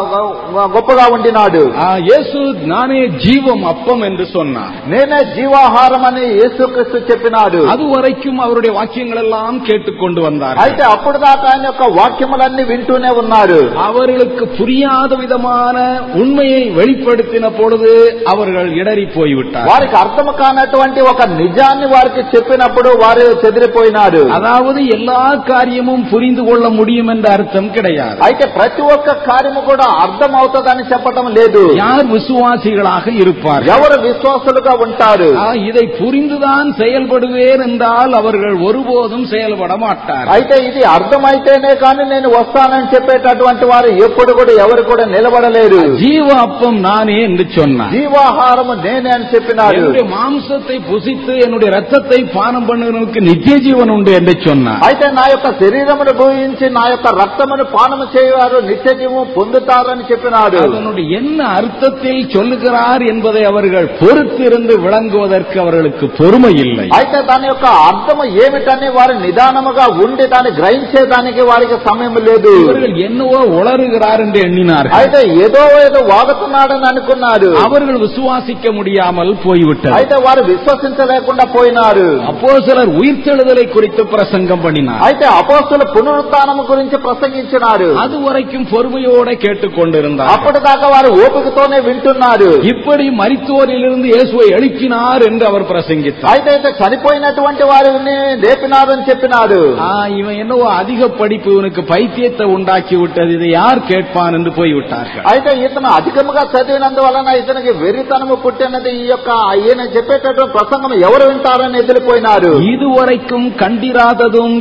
Speaker 2: గొప్పగా ఉండినాడు
Speaker 1: ஆ, இயேசு நானே ஜீவம் அப்பம் என்று சொன்னார்
Speaker 2: నేనే జీవాహారం అని యేసుక్రీస్తు చెప్పినాడు
Speaker 1: அதுவரைக்கும் அவருடைய வாக்கியங்கள் எல்லாம் கேட்டுக்கொண்டு வந்தார்
Speaker 2: అయితే అప్పుడు దాకా ఆయన యొక్క వాక్యములన్నీ వింటూనే ఉన్నారు
Speaker 1: அவர்களுக்கு புரியாத விதமான உண்மையை வெளிப்படுத்தின பொழுது அவர்கள் இடறி போய்விட்டார்
Speaker 2: వారికి అర్థం కానటువంటి ఒక నిజాన్ని వారికి చెప్పినప్పుడు వారు చెదిరిపోయినారు
Speaker 1: அதாவது எல்லா காரியமும் புரிந்து கொள்ள முடியும் என்ற அர்த்தம் கிடையாது
Speaker 2: అయితే ప్రతి ఒక్క కార్యము కూడా అర్థం అవుతుందని చెప్పటం లేదు
Speaker 1: யார் விசுவாசிகளாக இருப்பார்கள்
Speaker 2: ఎవరు విశ్వాసులుగా ఉంటారు
Speaker 1: ஆ, இதை புரிந்துதான் செயல்படுவேன் என்றால் அவர்கள் ஒருபோதும் செயல்பட மாட்டார்
Speaker 2: అయితే ఇది అర్థమైతేనే కానీ నేను వస్తానని చెప్పేటటువంటి వారు ఎప్పుడు కూడా ఎవరు కూడా నిలబడలేరు
Speaker 1: ஜீவ அப்பம் நானே என்று சொன்னார்
Speaker 2: జీవాహారము నేనే అని చెప్పినారు
Speaker 1: என்னுடைய மாம்சத்தை புசித்து என்னுடைய ரத்தத்தை பானம் பண்ணுவதற்கு நித்திய ஜீவன் உண்டு என்று சொன்னார்
Speaker 2: అయితే నా యొక్క శరీరమును భూయించి నా యొక్క రక్తమును పానము చేయవారు నిత్య జీవం పొందుతారని చెప్పినాడు
Speaker 1: அதனுடைய என்ன அர்த்தத்தில் சொல்லுகிறார் என்பதை அவர்கள் பொறுத்திருந்து விளங்குவதற்கு அவர்களுக்கு பொறுமை இல்லை
Speaker 2: అయితే దాని యొక్క అర్థము ఏమిటని వారు నిదానముగా ఉండి దాన్ని గ్రహించేదానికి వారికి సమయం లేదు
Speaker 1: இவர்கள் என்னவோ உளறுகிறார் என்று எண்ணினார்கள்
Speaker 2: అయితే ఏదో ఏదో వాగుతున్నాడని అనుకున్నారు
Speaker 1: அவர்கள் விசுவாசிக்க முடியாமல் போய்விட்டது
Speaker 2: అయితే వారు విశ్వసించలేకుండా పోయినారు
Speaker 1: அப்போ சிலர் உயிர்த்தெழுதலை குறித்து பிரசங்கம் பண்ணினார்
Speaker 2: అయితే అపోస్తుల పునరుత్నము గురించి ప్రసంగించినారు
Speaker 1: அதுவரைக்கும் பொறுமையோட கேட்டுக்கொண்டிருந்தார்
Speaker 2: అప్పటిదాకా వారు ఓపికతోనే వింటున్నారు
Speaker 1: இப்படி மரித்தோரிலிருந்து இயேசுவை எழுப்பினார் என்று அவர் பிரசங்கித்தார்
Speaker 2: అయితే అయితే చనిపోయినటువంటి వారిని లేపినారని చెప్పినాడు
Speaker 1: ஆ, இவன் என்னவோ அதிக படிப்பு இவனுக்கு பைத்தியத்தை உண்டாக்கி விட்டது இதை யார் கேட்பான் என்று போய்விட்டார்கள்
Speaker 2: అయితే ఇతను అధికముగా చదివినందువలన ఇతనికి వెర్రితనము పుట్టినది ఈ యొక్క ఈయన చెప్పేటటువంటి ప్రసంగం ఎవరు వింటారని ఎదిరిపోయినారు
Speaker 1: இதுவரைக்கும் கண்டிராததும்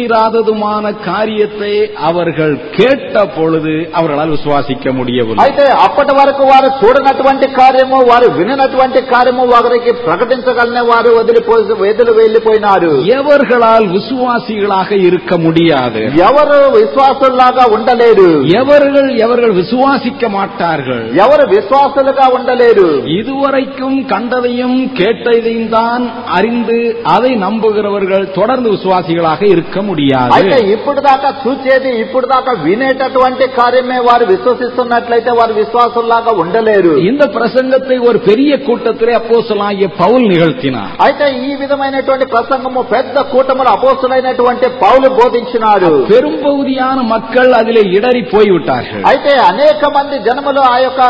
Speaker 1: கேட்டிராததுமான காரியத்தை அவர்கள் கேட்ட பொழுது அவர்களால் விசுவாசிக்க முடியவில்லை
Speaker 2: అయితే అప్పటి వరకు వారు చూడనటువంటి కార్యము వారు విననటువంటి కార్యము వారికి ప్రకటించగలనే వారు వదిలిపోయి వదిలి వెళ్లిపోయినారు
Speaker 1: எவர்களால் விசுவாசிகளாக இருக்க முடியாது
Speaker 2: ఎవరు విశ్వాసుల్లాగా ఉండలేరు
Speaker 1: எவர்கள் எவர்கள் விசுவாசிக்க மாட்டார்கள்
Speaker 2: ఎవరు విశ్వాసులుగా ఉండలేరు
Speaker 1: இதுவரைக்கும் கண்டதையும் கேட்டதையும் தான் அறிந்து அதை நம்புகிறவர்கள் தொடர்ந்து விசுவாசிகளாக இருக்க முடியாது
Speaker 2: అయితే ఇప్పుడు దాకా చూచేది ఇప్పుడు దాకా వినేటటువంటి కార్యమే వారు విశ్వసిస్తున్నట్లయితే వారు విశ్వాసుల్లాగా ఉండలేరు
Speaker 1: இந்த பிரசங்கத்தை ஒரு பெரிய கூட்டத்திலே அப்போஸ்தலனாகிய பவுல் நிகழ்த்தினார்
Speaker 2: అయితే ఈ విధమైనటువంటి ప్రసంగము పెద్ద కూటములు అపోస్తులైనటువంటి పౌలు బోధించినారు
Speaker 1: பெரும்பகுதியான மக்கள் அதிலே இடறி போய்விட்டார்கள்
Speaker 2: అయితే అనేక మంది జనములు ఆ యొక్క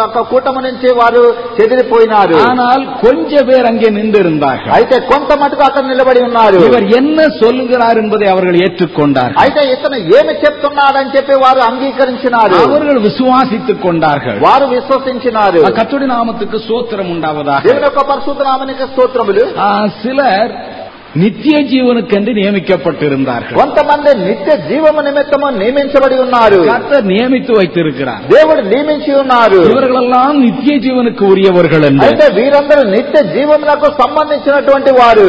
Speaker 2: యొక్క కూటమి నుంచి వారు చెదిరిపోయినారు
Speaker 1: ஆனால் கொஞ்ச பேர் அங்கே நின்றிருந்தார்கள்
Speaker 2: అయితే కొంత మటుకు అక్కడ నిలబడి ఉన్నారు
Speaker 1: இவர் என்ன சொல்லுகிறார் என்பதை அவர்கள் ஏற்றுக்கொண்டார்கள்
Speaker 2: అయితే ఇతను ఏమి చెప్తున్నాడని చెప్పి వారు అంగీకరించినారు
Speaker 1: அவர்கள் விசுவாசித்துக் கொண்டார்கள்
Speaker 2: వారు విశ్వసించినారు
Speaker 1: கத்துடி நாமத்துக்கு சோத்திரம் உண்டாவதாக
Speaker 2: దేవుని యొక్క పరిశుద్ధరామనికి స్తోత్రములు
Speaker 1: ఆ సిలర్ నిత్య జీవనకండి నియమిக்கப்பட்டிருந்தார்கள்
Speaker 2: కొంతమంది నిత్య జీవము నిమిత్తము నియమించబడి ఉన్నారు
Speaker 1: கர்த்தர் நியமித்து வைத்திருக்கிறார்
Speaker 2: దేవుడు నియమించి ఉన్నారు
Speaker 1: ఇవరగలెల్లాం నిత్య జీవనకు ఉరియవర్గల్ అండి
Speaker 2: అయితే వీరందరూ నిత్య జీవమునకు సంబంధించినటువంటి వారు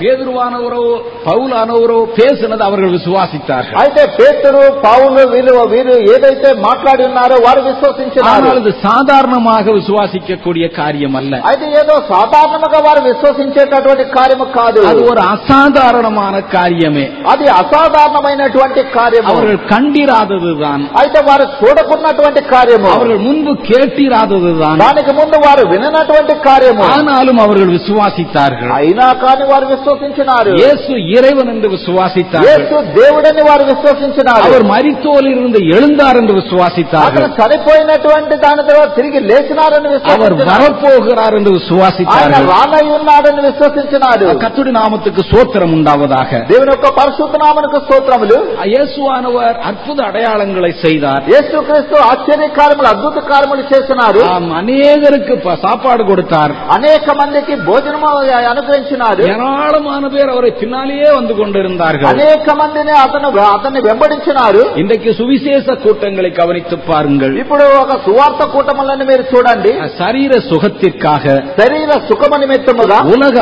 Speaker 1: పేదురువానవరో పౌలానవరో பேசினது அவர்கள் విశ్వాసితారు
Speaker 2: అయితే పేతురు పౌలు వీరు వీరు ఏదైతే మాట్లాడి ఉన్నారో వారు విశ్వసించినారు
Speaker 1: ஆனால் సాధారణமாக విశ్వాసిக்கக்கூடிய కార్యం அல்ல
Speaker 2: అయితే ఏదో సాధారణంగా వారు విశ్వసించేటటువంటి కార్యము కాదు
Speaker 1: కాదు అది ఒక అసాధారణమైన కార్యమే
Speaker 2: అది అసాధారణమైనటువంటి కార్యం
Speaker 1: అవరు కండిరాదదు దాన్
Speaker 2: అయితే వారు చూడకున్నటువంటి కార్యము
Speaker 1: అవరు ముందు కేటిరాదదు దాన్
Speaker 2: దానికి ముందు వారు విననటువంటి కార్యము
Speaker 1: ఆనాలు అవరు విశ్వాసితారు
Speaker 2: అయినా కానీ వారు విశ్వసించినారు
Speaker 1: యేసు இறைவன் என்று விசுவாசித்தார்
Speaker 2: இயேசு தேவனని వారు విశ్వసించినారు
Speaker 1: அவர் மரித்தோலிலிருந்து எழுந்தார் என்று விசுவாசித்தார்கள் அவர்
Speaker 2: చనిపోయినటువంటి దాని తర్వాత తిరిగి లేచినారని
Speaker 1: విశ్వసించారు
Speaker 2: அவர்
Speaker 1: வரப்போகிறார் என்று விசுவாசித்தார்கள் ఆయన
Speaker 2: రానై ఉన్నాడని విశ్వసించినారు
Speaker 1: கத்துடி நாமத்துக்கு சோத்திரம் உண்டாவதாக
Speaker 2: దేవుని యొక్క పరిశుద్ధ నామనకు స్తోత్రములు
Speaker 1: இயேசுவானவர் அற்புத அடையாளங்களை செய்தார்
Speaker 2: యేసుక్రీస్తు ఆశ్చర్య కార్యములు అద్భుత కార్యములు చేసినారు
Speaker 1: ஆம், அநேகருக்கு ப- சாப்பாடு கொடுத்தார்
Speaker 2: అనేక మందికి భోజనము అనుగ్రహించినారు
Speaker 1: ஏராளமான பேர் அவரை பின்னாலேயே வந்து கொண்டிருந்தார்கள்
Speaker 2: అనేక మందిని అతను అతన్ని వెంబడించినారు
Speaker 1: இன்றைக்கு சுவிசேஷ கூட்டங்களை கவனித்து பாருங்கள்
Speaker 2: ఇప్పుడు ఒక సువార్త కూటములను మీరు చూడండి
Speaker 1: சரீர சுகத்திற்காக
Speaker 2: శరీర సుఖము నిమిత్తముగా
Speaker 1: உலக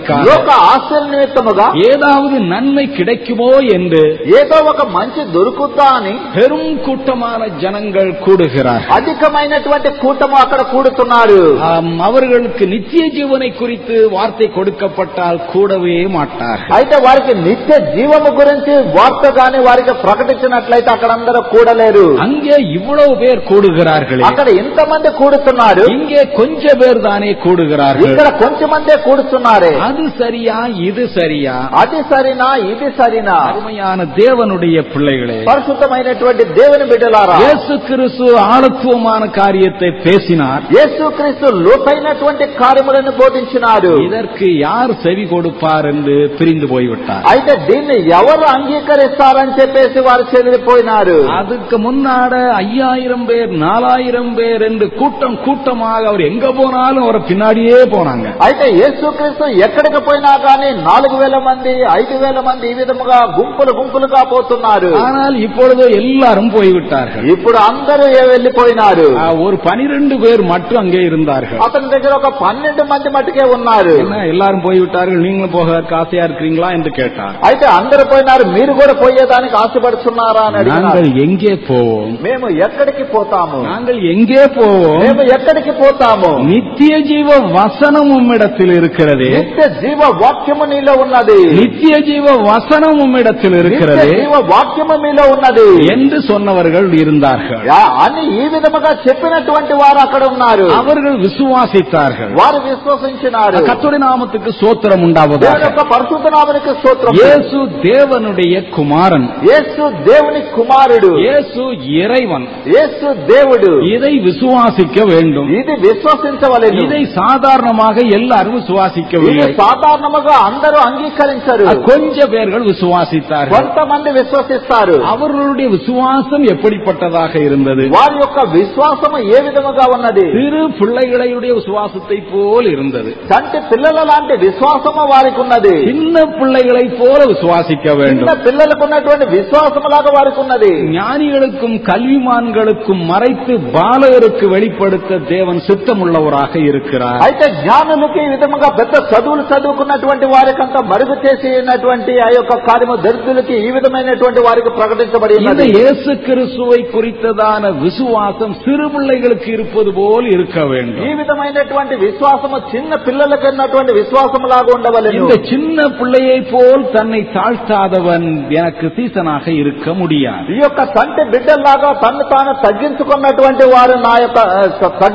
Speaker 1: ஆசீர்வாதங்களுக்காக
Speaker 2: లోక ఆశ్చర్య నిమిత్తముగా
Speaker 1: ஏதாவது நன்மை கிடைக்குமோ என்று
Speaker 2: ఏదో ఒక మంచి దొరుకుద్దా అని
Speaker 1: பெரும் கூட்டமான ஜனங்கள் கூடுகிறார்
Speaker 2: అధికమైనటువంటి కూటము అక్కడ కూడుతున్నారు
Speaker 1: ஆம், அவர்களுக்கு நித்திய ஜீவனை குறித்து வார்த்தை கொடுக்கப்பட்டால் கூடவே மாட்டார்கள்
Speaker 2: అయితే వారికి నిత్య జీవము గురించి వార్త గాని వారికి ప్రకటించినట్లయితే అక్కడ అందరూ కూడలేరు
Speaker 1: அங்கே இவ்வளவு பேர் கூடுகிறார்களே
Speaker 2: అక్కడ ఇంతమంది కూడుతున్నారు
Speaker 1: இங்கே கொஞ்ச பேர் தானே கூடுகிறார்கள்
Speaker 2: ఇక్కడ కొంచెం మందే కూడుతున్నారే
Speaker 1: அது சரியா இது சரியா
Speaker 2: అది సరినా ఇది సరినా
Speaker 1: அருமையான தேவனுடைய பிள்ளைகளே
Speaker 2: పరిశుద్ధమైనటువంటి దేవుని బిడ్డలారా
Speaker 1: இயேசு கிறிஸ்து ஆழத்துவமான காரியத்தை பேசினார்
Speaker 2: యేసుక్రీస్తు లోతైనటువంటి కార్యములను బోధించినారు
Speaker 1: இதற்கு யார் செவி கொடுப்பார் என்று பிரிந்து போய்விட்டார்
Speaker 2: అయితే దీన్ని ఎవరు అంగీకరిస్తారని చెప్పేసి వారు చెదిరిపోయినారు
Speaker 1: அதுக்கு முன்னாட ஐயாயிரம் பேர் நாலாயிரம் பேர் என்று கூட்டம் கூட்டமாக அவர் எங்க போனாலும் அவரை பின்னாடியே போனாங்க
Speaker 2: అయితే యేసుక్రీస్తు ఎక్కడికి పోయినా గానీ నాలుగు వేల మంది ఐదు వేల మంది ఈ విధముగా గుంపులు గుంపులుగా పోతున్నారు
Speaker 1: ஆனால் இப்பொழுது எல்லாரும் போய்விட்டார்கள்
Speaker 2: ఇప్పుడు అందరూ ఏ వెళ్లిపోయినారు
Speaker 1: ஆ, ஒரு பனிரெண்டு பேர் மட்டும் அங்கே இருந்தார்கள்
Speaker 2: అతని దగ్గర ఒక పన్నెండు మంది మట్టుకే ఉన్నారు
Speaker 1: என்ன எல்லாரும் போய்விட்டார்கள் நீங்களும் போக ஆசையா இருக்கிறீங்களா என்று கேட்டார்
Speaker 2: అయితే అందరు పోయినారు మీరు కూడా పోయేదానికి ఆశపడుతున్నారా అని అడిగినారు
Speaker 1: நாங்கள் எங்கே போவோம்
Speaker 2: మేము ఎక్కడికి పోతాము
Speaker 1: நாங்கள் எங்கே போவோம்
Speaker 2: మేము ఎక్కడికి పోతాము
Speaker 1: நித்திய ஜீவ வசனம் உம்மிடத்தில் இருக்கிறது
Speaker 2: నిత్య జీవ వాక్యము నీలో ఉన్నది
Speaker 1: நித்திய ஜீவ வசனம் உம்மிடத்தில்
Speaker 2: నిత్య
Speaker 1: இருக்கிறது
Speaker 2: జీవ వాక్యము మీలో ఉన్నది
Speaker 1: என்று சொன்னவர்கள் இருந்தார்கள்
Speaker 2: యా, అని ఈ విధముగా చెప్పినటువంటి వారు అక్కడ ఉన్నారు
Speaker 1: அவர்கள் விசுவாசித்தார்கள்
Speaker 2: వారు విశ్వసించినారు
Speaker 1: கத்துடைய நாமத்துக்கு சோத்திரம்
Speaker 2: దేవుని
Speaker 1: உண்டாவதாக
Speaker 2: యొక్క పరిశుద్ధ నామనికి స్తోత్రం
Speaker 1: இயேசு தேவனுடைய குமாரன்
Speaker 2: యేసు దేవుని కుమారుడు
Speaker 1: இயேசு இறைவன்
Speaker 2: యేసు దేవుడు
Speaker 1: இதை விசுவாசிக்க வேண்டும்
Speaker 2: ఇది విశ్వసించవలేదు
Speaker 1: இதை சாதாரணமாக எல்லாரும்
Speaker 2: ఇది
Speaker 1: விசுவாசிக்கவில்லை
Speaker 2: సాధారణముగా అందరూ అంగీకరించరు
Speaker 1: கொஞ்ச பேர்கள் விசுவாசித்தார்கள்
Speaker 2: కొంతమంది విశ్వసిస్తారు
Speaker 1: அவர்களுடைய விசுவாசம் எப்படிப்பட்டதாக இருந்தது
Speaker 2: వారి యొక్క విశ్వాసము ఏ విధముగా ఉన్నది
Speaker 1: சிறு பிள்ளைகளுடைய விசுவாசத்தை போல் இருந்தது
Speaker 2: చంటి పిల్లల లాంటి విశ్వాసము వారికి ఉన్నది
Speaker 1: சின்ன பிள்ளைகளை போல விசுவாசிக்க
Speaker 2: చిన్న
Speaker 1: வேண்டும்
Speaker 2: పిల్లలకు ఉన్నటువంటి విశ్వాసములాగా వారికి ఉన్నది
Speaker 1: ஞானிகளுக்கும் கல்விமான்களுக்கும் மறைத்து பாலகருக்கு வெளிப்படுத்த தேவன் சித்தமுள்ளவராக இருக்கிறார்
Speaker 2: అయితే జ్ఞానులకి ఈ విధముగా పెద్ద చదువులు చదువుకున్నటువంటి వారికంతా మరుగు చేసి ఉన్నటువంటి ఆ యొక్క కార్యము దరిద్రులకి ఈ విధమైనటువంటి వారికి ప్రకటించబడి
Speaker 1: இந்த
Speaker 2: ఉన్నది
Speaker 1: இயேசு கிறிஸ்துவை குறித்ததான விசுவாசம் சிறு பிள்ளைகளுக்கு இருப்பது போல் இருக்க
Speaker 2: ఈ
Speaker 1: வேண்டும்
Speaker 2: విధమైనటువంటి విశ్వాసము చిన్న పిల్లలకు ఉన్నటువంటి విశ్వాసములాగా ఉండవలను
Speaker 1: இந்த சின்ன பிள்ளையை போல் தன்னை தாழ்த்தாதவன் எனக்கு சீசனாக இருக்க முடியாது
Speaker 2: ఈ యొక్క సంటి బిడ్డల్లాగా తను తాను తగ్గించుకున్నటువంటి వారు నా యొక్క ఆ,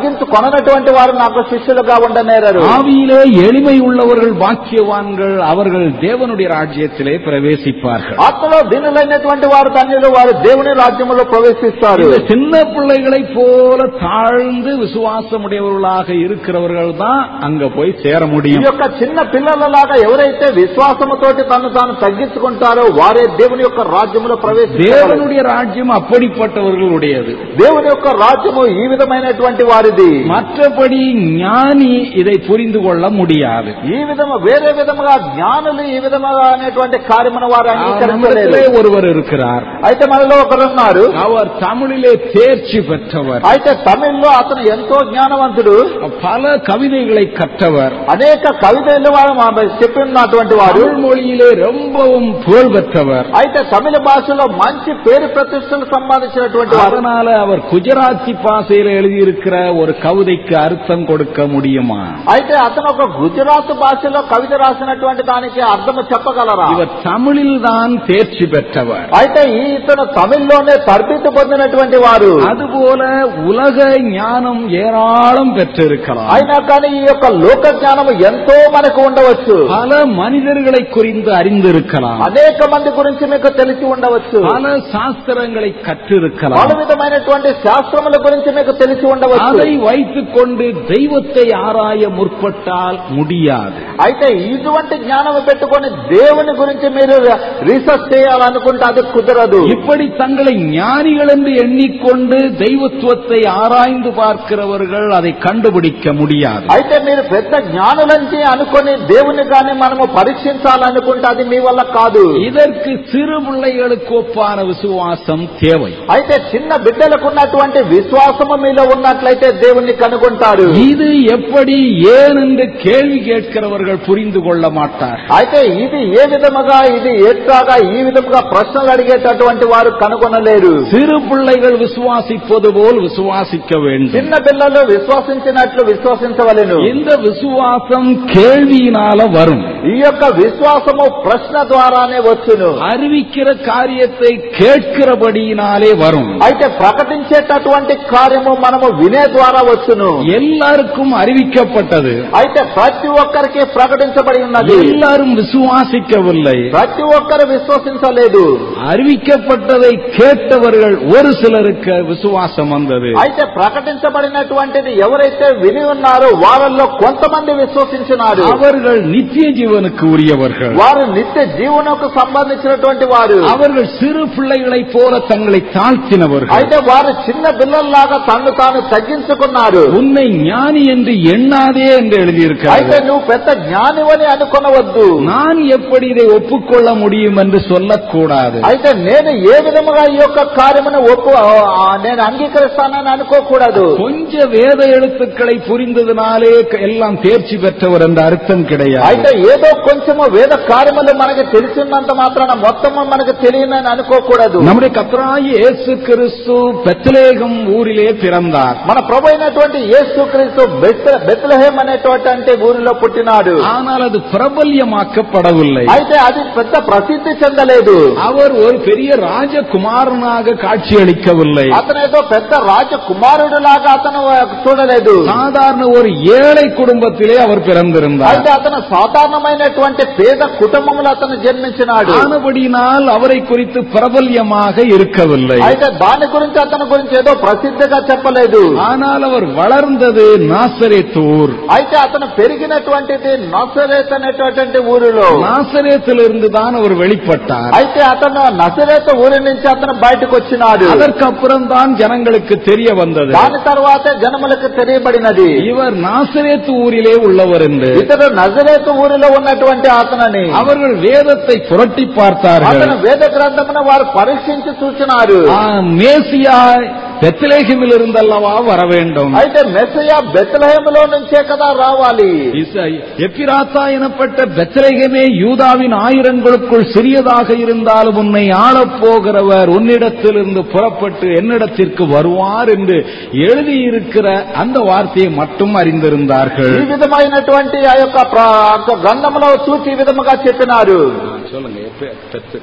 Speaker 2: తగ్గించుకొననటువంటి వారు నాకు శిష్యులుగా ఉండనేరరు
Speaker 1: ஆவியிலே எளிமை உள்ளவர்கள் பாக்கியவான்கள் அவர்கள் தேவனுடைய ராஜ்யத்திலே பிரவேசிப்பார்கள்
Speaker 2: ఆత్మలో దీనులైనటువంటి వారు ధన్యులు వారు దేవుని రాజ్యములో ప్రవేశిస్తారు
Speaker 1: இந்த சின்ன பிள்ளைகளை போல தாழ்ந்து விசுவாசமுடையவர்களாக இருக்கிறவர்கள் தான் அங்க போய் சேர
Speaker 2: ఈ
Speaker 1: முடியும்
Speaker 2: యొక్క చిన్న పిల్లలలాగా ఎవరైతే విశ్వాసముతోటి తను తాను తగ్గించుకుంటారో వారే దేవుని యొక్క రాజ్యములో ప్రవేశిస్తారు
Speaker 1: தேவனுடைய ராஜ்யம் அப்படிப்பட்டவர்களுடையது
Speaker 2: దేవుని యొక్క రాజ్యము ఈ విధమైనటువంటి వారిది
Speaker 1: மற்றபடி ஞானி இதை புரிந்து கொள்ள முடியாது
Speaker 2: ఈ విధము వేరే విధముగా జ్ఞానులు ఈ విధముగా అనేటువంటి కార్యమును వారు అంగీకరించలేదు
Speaker 1: நம்மிடத்திலே ஒருவர் இருக்கிறார்
Speaker 2: అయితే మనలో ఒకరున్నారు
Speaker 1: அவர் தமிழிலே தேர்ச்சி பெற்றவர்
Speaker 2: అయితే తమిళ్లో అతను ఎంతో జ్ఞానవంతుడు
Speaker 1: பல கவிதைகளை கற்றவர்
Speaker 2: అనేక కవితలు వారు మా- చెప్పినటువంటి వారు
Speaker 1: தமிழ் மொழியிலே ரொம்பவும் புகழ் பெற்றவர்
Speaker 2: అయితే తమిళ భాషలో మంచి పేరు ప్రతిష్టలు సంపాదించినటువంటి వారు
Speaker 1: அதனால அவர் குஜராத்தி பாஷையில எழுதியிருக்கிற ஒரு கவிதைக்கு அர்த்தம் கொடுக்க முடியுமா
Speaker 2: అయితే అతను ఒక గుజరాత్ భాషలో కవిత రాసినటువంటి దానికి అర్థము చెప్పగలరా
Speaker 1: இவர் தமிழில் தான் தேர்ச்சி பெற்றவர்
Speaker 2: అయితే ఈ ఇతను తమిళ్లోనే తరబితి పొందినటువంటి వారు
Speaker 1: அதுபோல உலக ஞானம் ஏராளம் பெற்றிருக்கலாம்
Speaker 2: అయినా కానీ ఈ యొక్క లోక జ్ఞానం ఎంతో మనకు ఉండవచ్చు
Speaker 1: பல மனிதர்களை குறிந்து அறிந்திருக்கலாம்
Speaker 2: అనేక మంది గురించి మీకు తెలిసి ఉండవచ్చు
Speaker 1: பல சாஸ்திரங்களை
Speaker 2: పలు
Speaker 1: கற்றிருக்கலாம்
Speaker 2: విధమైనటువంటి శాస్త్రముల గురించి మీకు తెలిసి ఉండవచ్చు
Speaker 1: அதை வைத்துக் கொண்டு தெய்வத்தை ஆராய முற்பட்டால் முடியாது
Speaker 2: అయితే ఇటువంటి జ్ఞానం పెట్టుకొని దేవుని గురించి మీరు రీసెర్చ్ చేయాలనుకుంటే అది కుదరదు
Speaker 1: இப்படி தங்களை ஞானிகள் என்று எண்ணிக்கொண்டு தெய்வத்துவத்தை ஆராய்ந்து பார்க்கிறவர்கள் அதை கண்டுபிடிக்க முடியாது
Speaker 2: అయితే మీరు పెద్ద జ్ఞానులని అనుకొని దేవుని కానీ మనము పరీక్షించాలనుకుంటే అది మీ వల్ల కాదు
Speaker 1: இதற்கு சிறு பிள்ளைகளுக்கு ஒப்பான விசுவாசம் தேவை
Speaker 2: అయితే చిన్న బిడ్డలకు ఉన్నటువంటి విశ్వాసము మీలో ఉన్నట్లయితే దేవుణ్ణి కనుగొంటారు
Speaker 1: இது எப்படி ஏன் என்று கேள்வி கேட்கிறவர்கள் புரிந்து கொள்ள மாட்டார்
Speaker 2: అయితే ఇది ఏ విధముగా ఇది ఎట్లాగా ఈ విధముగా ప్రశ్నలు అడిగేటటువంటి వారు కనుగొనలేరు
Speaker 1: சிறு பிள்ளைகள் விசுவாசிப்பது போல் விசுவாசிக்க வேண்டும்
Speaker 2: చిన్న పిల్లలు విశ్వసించినట్లు విశ్వసించవలెను
Speaker 1: இந்த விசுவாசம் கேள்வியினால வரும்
Speaker 2: ఈ యొక్క విశ్వాసము ప్రశ్న ద్వారానే వచ్చును
Speaker 1: அறிவிக்கிற காரியத்தை கேட்கிறபடியினாலே வரும்
Speaker 2: అయితే ప్రకటించేటటువంటి కార్యము మనము వినే ద్వారా వచ్చును
Speaker 1: எல்லாருக்கும் அறிவிக்கப்பட்டது
Speaker 2: అయితే ప్రతి ఒక్కరికి ప్రకటించబడి ఉన్నది
Speaker 1: எல்லாரும் விசுவாசிக்கவில்லை
Speaker 2: ప్రతి ఒక్కరు విశ్వసించలేదు
Speaker 1: அறிவிக்கப்பட்டதை கேட்டவர்கள் ஒரு சிலருக்கு விசுவாசம் வந்தது
Speaker 2: అయితే ప్రకటించబడినటువంటిది ఎవరైతే విని ఉన్నారో వారిలో కొంతమంది విశ్వసించినారు
Speaker 1: அவர்கள் நித்திய ஜீவனுக்கு உரியவர்கள்
Speaker 2: వారు నిత్య జీవనకు సంబంధించినటువంటి వారు
Speaker 1: அவர்கள் சிறு பிள்ளைகளைப் போல தங்களை தாழ்த்தினவர்கள்
Speaker 2: అయితే వారు చిన్న పిల్లల్లాగా తను తాను తగ్గించుకున్నారు
Speaker 1: உன்னை ஞானி என்று எண்ணாதே என்று
Speaker 2: అయితే
Speaker 1: எழுதியிருக்கிறார்கள்
Speaker 2: నువ్వు పెద్ద జ్ఞానివని అనుకునవద్దు
Speaker 1: நான் எப்படி இதை ஒப்புக்கொள்ள முடியும் என்று சொல்லக்கூடாது
Speaker 2: అయితే నేను ఏ విధముగా ఈ యొక్క కార్యమును ఒప్పు ఆ, నేను అంగీకరిస్తానని అనుకోకూడదు
Speaker 1: கொஞ்ச வேத எழுத்துக்களை புரிந்ததினாலே எல்லாம் தேர்ச்சி பெற்றவர் என்ற அர்த்தம் கிடையாது
Speaker 2: అయితే ఏదో కొంచెము వేద కార్యములు మనకి తెలిసినంత మాత్రాన మొత్తము మనకు తెలియనని అనుకోకూడదు
Speaker 1: நம்முடைய கத்தராய இயேசு கிறிஸ்து பெத்லேகம் ஊரிலே பிறந்தார்
Speaker 2: మన ప్రభు అయినటువంటి యేసు క్రీస్తు బెత్లహేమ్ అనేటువంటి ఊరిలో పుట్టినాడు
Speaker 1: ஆனால் அது பிரபல்யமாக்கப்படவில்லை
Speaker 2: అయితే అది పెద్ద ప్రసిద్ధి చెందలేదు
Speaker 1: அவர் ஒரு பெரிய ராஜகுமாரனாக காட்சியளிக்கவில்லை
Speaker 2: అతనేదో పెద్ద రాజకుమారుడులాగా అతను చూడలేదు
Speaker 1: சாதாரண ஒரு ஏழை குடும்பத்திலே அவர் பிறந்திருந்தார்
Speaker 2: అయితే అతను సాధారణమైనటువంటి పేద కుటుంబంలో అతను జన్మించినాడు
Speaker 1: ஆனபடியினால் அவரை குறித்து பிரபல்யமாக இருக்கவில்லை
Speaker 2: అయితే దాని గురించి అతని గురించి ఏదో ప్రసిద్ధిగా చెప్పలేదు
Speaker 1: ஆனால் அவர் வளர்ந்தது நாசரேத்தூர்
Speaker 2: అయితే అతను పెరిగినటువంటిది నసరేత్ అనేటటువంటి ఊరిలో
Speaker 1: நாசரேத்திலிருந்து தான் அவர் வெளிப்பட்டார்
Speaker 2: అయితే అతను నసరేత ఊరి నుంచి అతను బయటకు వచ్చినాడు
Speaker 1: அதற்கப்புறம் தான் ஜனங்களுக்கு தெரிய வந்தது
Speaker 2: దాని తర్వాతే జనములకు తెలియబడినది
Speaker 1: இவர் நாசரேத்து ஊரிலே உள்ளவர் என்று
Speaker 2: ఇతడు నజరేతు ఊరిలో ఉన్నటువంటి అతనని
Speaker 1: அவர்கள் வேதத்தை புரட்டி பார்த்தார்கள்
Speaker 2: అతను వేద గ్రంథమును వారు పరీక్షించి చూసినారు
Speaker 1: ஆ, மேசியா பெத்லேகமில் இருந்தல்லவா வர வேண்டும்
Speaker 2: అయితే మెస్సయ బెత్లహేములో నుంచే కదా రావాలి
Speaker 1: இசை- எப்பிராத்தா எனப்பட்ட பெத்லேகமே யூதாவின் ஆயிரங்களுக்குள் சிறியதாக இருந்தாலும் உன்னை ஆளப் போகிறவர் உன்னிடத்திலிருந்து புறப்பட்டு என்னிடத்திற்கு வருவார் என்று எழுதியிருக்கிற அந்த வார்த்தையை மட்டும் அறிந்திருந்தார்கள்
Speaker 2: ఈ విధమైనటువంటి ఆ యొక్క ప్ర- ఆ యొక్క గ్రంథములో చూచి ఈ విధముగా చెప్పినారు
Speaker 1: சொல்லுங்க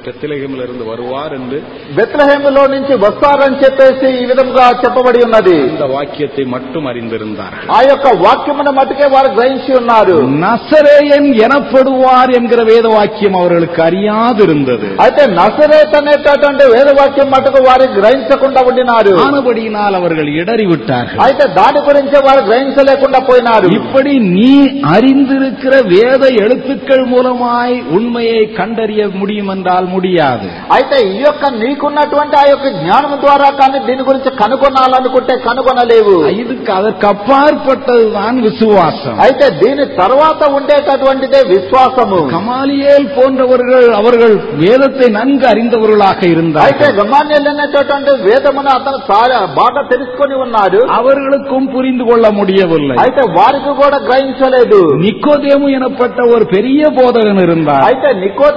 Speaker 1: பெத்லேகமில் இருந்து வருவார் என்று
Speaker 2: బెత్లహేములో నుంచి వస్తారని చెప్పేసి ఈ విధముగా చెప్పబడి ఉన్నది
Speaker 1: இந்த வாக்கியத்தை மட்டும் அறிந்திருந்தார்கள்
Speaker 2: ఆ యొక్క వాక్యమును మటుకే వారు గ్రహించి ఉన్నారు
Speaker 1: நசரேயன் எனப்படுவார் என்கிற வேத வாக்கியம் அவர்களுக்கு அறியாதிருந்தது
Speaker 2: అయితే నసరేత్ అనేటటువంటి వేదవాక్యం మటుకు వారు గ్రహించకుండా ఉండినారు
Speaker 1: ஆனபடியினால் அவர்கள் இடறிவிட்டார்கள்
Speaker 2: అయితే దాని గురించి వారు గ్రహించలేకుండా పోయినారు
Speaker 1: இப்படி நீ அறிந்திருக்கிற வேத எழுத்துக்கள் மூலமாய் உண்மையை கண்டறிய முடியும் என்றால் முடியாது
Speaker 2: అయితే ఈ యొక్క నీకున్నటువంటి ఆ యొక్క జ్ఞానం ద్వారా కానీ దీని గురించి కనుగొనాలనుకుంటే కనుగొనలేవు
Speaker 1: இதுக்கு அதற்கு அப்பாற்பட்டதுதான் விசுவாசம்
Speaker 2: అయితే దీని తర్వాత ఉండేటటువంటిదే విశ్వాసము
Speaker 1: கமாலியேல் போன்றவர்கள் அவர்கள் வேதத்தை நன்கு அறிந்தவர்களாக
Speaker 2: అయితే
Speaker 1: இருந்தார்கள்
Speaker 2: గమాన్యులు అనేటటువంటి వేదమును అతను చాలా బాగా తెలుసుకొని ఉన్నాడు
Speaker 1: அவர்களுக்கும் புரிந்து கொள்ள முடியவில்லை
Speaker 2: అయితే వారికి కూడా గ్రహించలేదు
Speaker 1: நிக்கோதேமு எனப்பட்ட ஒரு பெரிய போதகன் இருந்தார்
Speaker 2: అయితే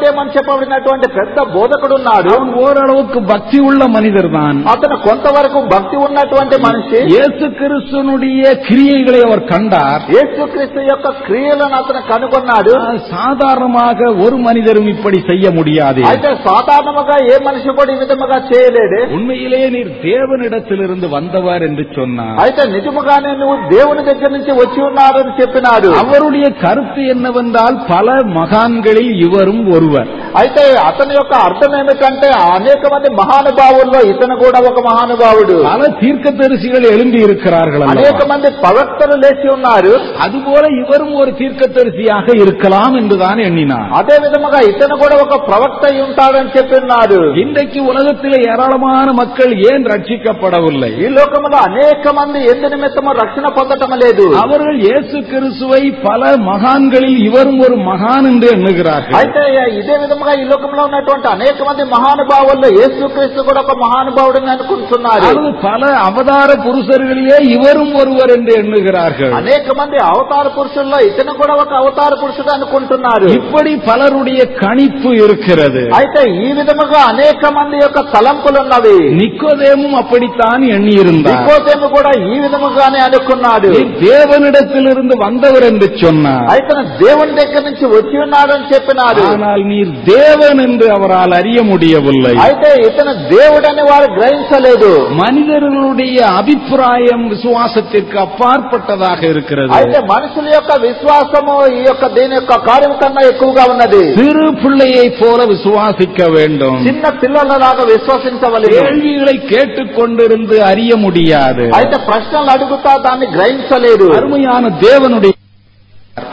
Speaker 2: నికోదేమని చెప్పబడినటువంటి పెద్ద బోధకుడు ఉన్నాడు
Speaker 1: அவன் ஓரளவுக்கு பக்தி உள்ள மனிதர் தான்
Speaker 2: అతను కొంతవరకు భక్తి ఉన్నటువంటి మనిషి
Speaker 1: இயேசு கிறிஸ்துனுடைய கிரியைகளை அவர் கண்டார்
Speaker 2: యేసుక్రీస్తు యొక్క క్రియలను అతను కనుగొన్నాడు
Speaker 1: சாதாரணமாக ஒரு மனிதரும் இப்படி செய்ய முடியாது
Speaker 2: అయితే సాధారణముగా ఏ మనిషి కూడా ఈ విధముగా చేయలేడు
Speaker 1: உண்மையிலே நீர் தேவனிடத்திலிருந்து வந்தவர் என்று சொன்னார்
Speaker 2: అయితే నిజముగానే నువ్వు దేవుని దగ్గర నుంచి వచ్చి ఉన్నారు అని చెప్పినాడు
Speaker 1: அவருடைய கருத்து என்னவென்றால் பல மகான்களில் இவரும் ஒருவர்
Speaker 2: అయితే అతని యొక్క అర్థం ఏమిటంటే అనేక మంది మహానుభావుల్లో ఇతను కూడా ఒక మహానుభావుడు
Speaker 1: பல தீர்க்கதரிசிகள் எழும்பி இருக்கிறார்கள்
Speaker 2: అనేక
Speaker 1: அல்லவா?
Speaker 2: మంది ప్రవక్తలు లేచి ఉన్నారు
Speaker 1: அதுபோல இவரும் ஒரு தீர்க்கதரிசியாக இருக்கலாம் என்றுதான் எண்ணினார்
Speaker 2: అదే విధముగా ఇతను కూడా ఒక ప్రవక్త అయి ఉంటాడని చెప్పినాడు
Speaker 1: இன்றைக்கு உலகத்தில் ஏராளமான மக்கள் ஏன் ரட்சிக்கப்படவில்லை
Speaker 2: ఈ లోకములో అనేక మంది ఎందు నిమిత్తము రక్షణ పొందటం లేదు
Speaker 1: அவர்கள் இயேசு கிறிஸ்துவை பல மகான்களில் இவரும் ஒரு மகான் என்று எண்ணுகிறார்கள்
Speaker 2: అయితే ఇదే విధముగా ఈ లోకంలో ఉన్నటువంటి అనేక మంది మహానుభావుల్లో యేసుక్రీస్తు కూడా ఒక మహానుభావుడని అనుకుంటున్నారు
Speaker 1: அதாவது பல அவதார புருஷர்களிலே இவரும் ஒருவர் என்று எண்ணுகிறார்கள்
Speaker 2: అనేక మంది అవతార పురుషుల్లో ఇతను కూడా ఒక అవతార పురుషుడు అనుకుంటున్నారు
Speaker 1: இப்படி பலருடைய கணிப்பு இருக்கிறது
Speaker 2: అయితే ఈ విధముగా అనేక మంది యొక్క తలంపులున్నవి
Speaker 1: நிக்கோதேமும் அப்படித்தான் எண்ணியிருந்தார்
Speaker 2: నికోదేము కూడా ఈ విధముగానే అనుకున్నాడు
Speaker 1: நீர் தேவனிடத்திலிருந்து வந்தவர் என்று சொன்னார்
Speaker 2: అయితే దేవుని దగ్గర నుంచి వచ్చి ఉన్నాడని చెప్పినాడు
Speaker 1: ஆனால் நீர் தேவன் என்று அவரால் அறிய முடியவில்லை
Speaker 2: అయితే ఇతను దేవుడని వారు గ్రహించలేదు
Speaker 1: மனிதர்களுடைய அபிப்பிராயம் விசுவாசத்திற்கு அப்பாற்பட்டதாக இருக்கிறது
Speaker 2: అయితే మనుషుల యొక్క విశ్వాసము ఈ యొక్క దీని యొక్క కార్యం కన్నా ఎక్కువగా ఉన్నది
Speaker 1: சிறு பிள்ளையைப் போல விசுவாசிக்க வேண்டும்
Speaker 2: చిన్న పిల్లలలాగా విశ్వసించవలేదు
Speaker 1: கேள்விகளை கேட்டுக்கொண்டிருந்து அறிய முடியாது
Speaker 2: అయితే ప్రశ్నలు అడుగుతా దాన్ని గ్రహించలేదు
Speaker 1: அருமையான தேவனுடைய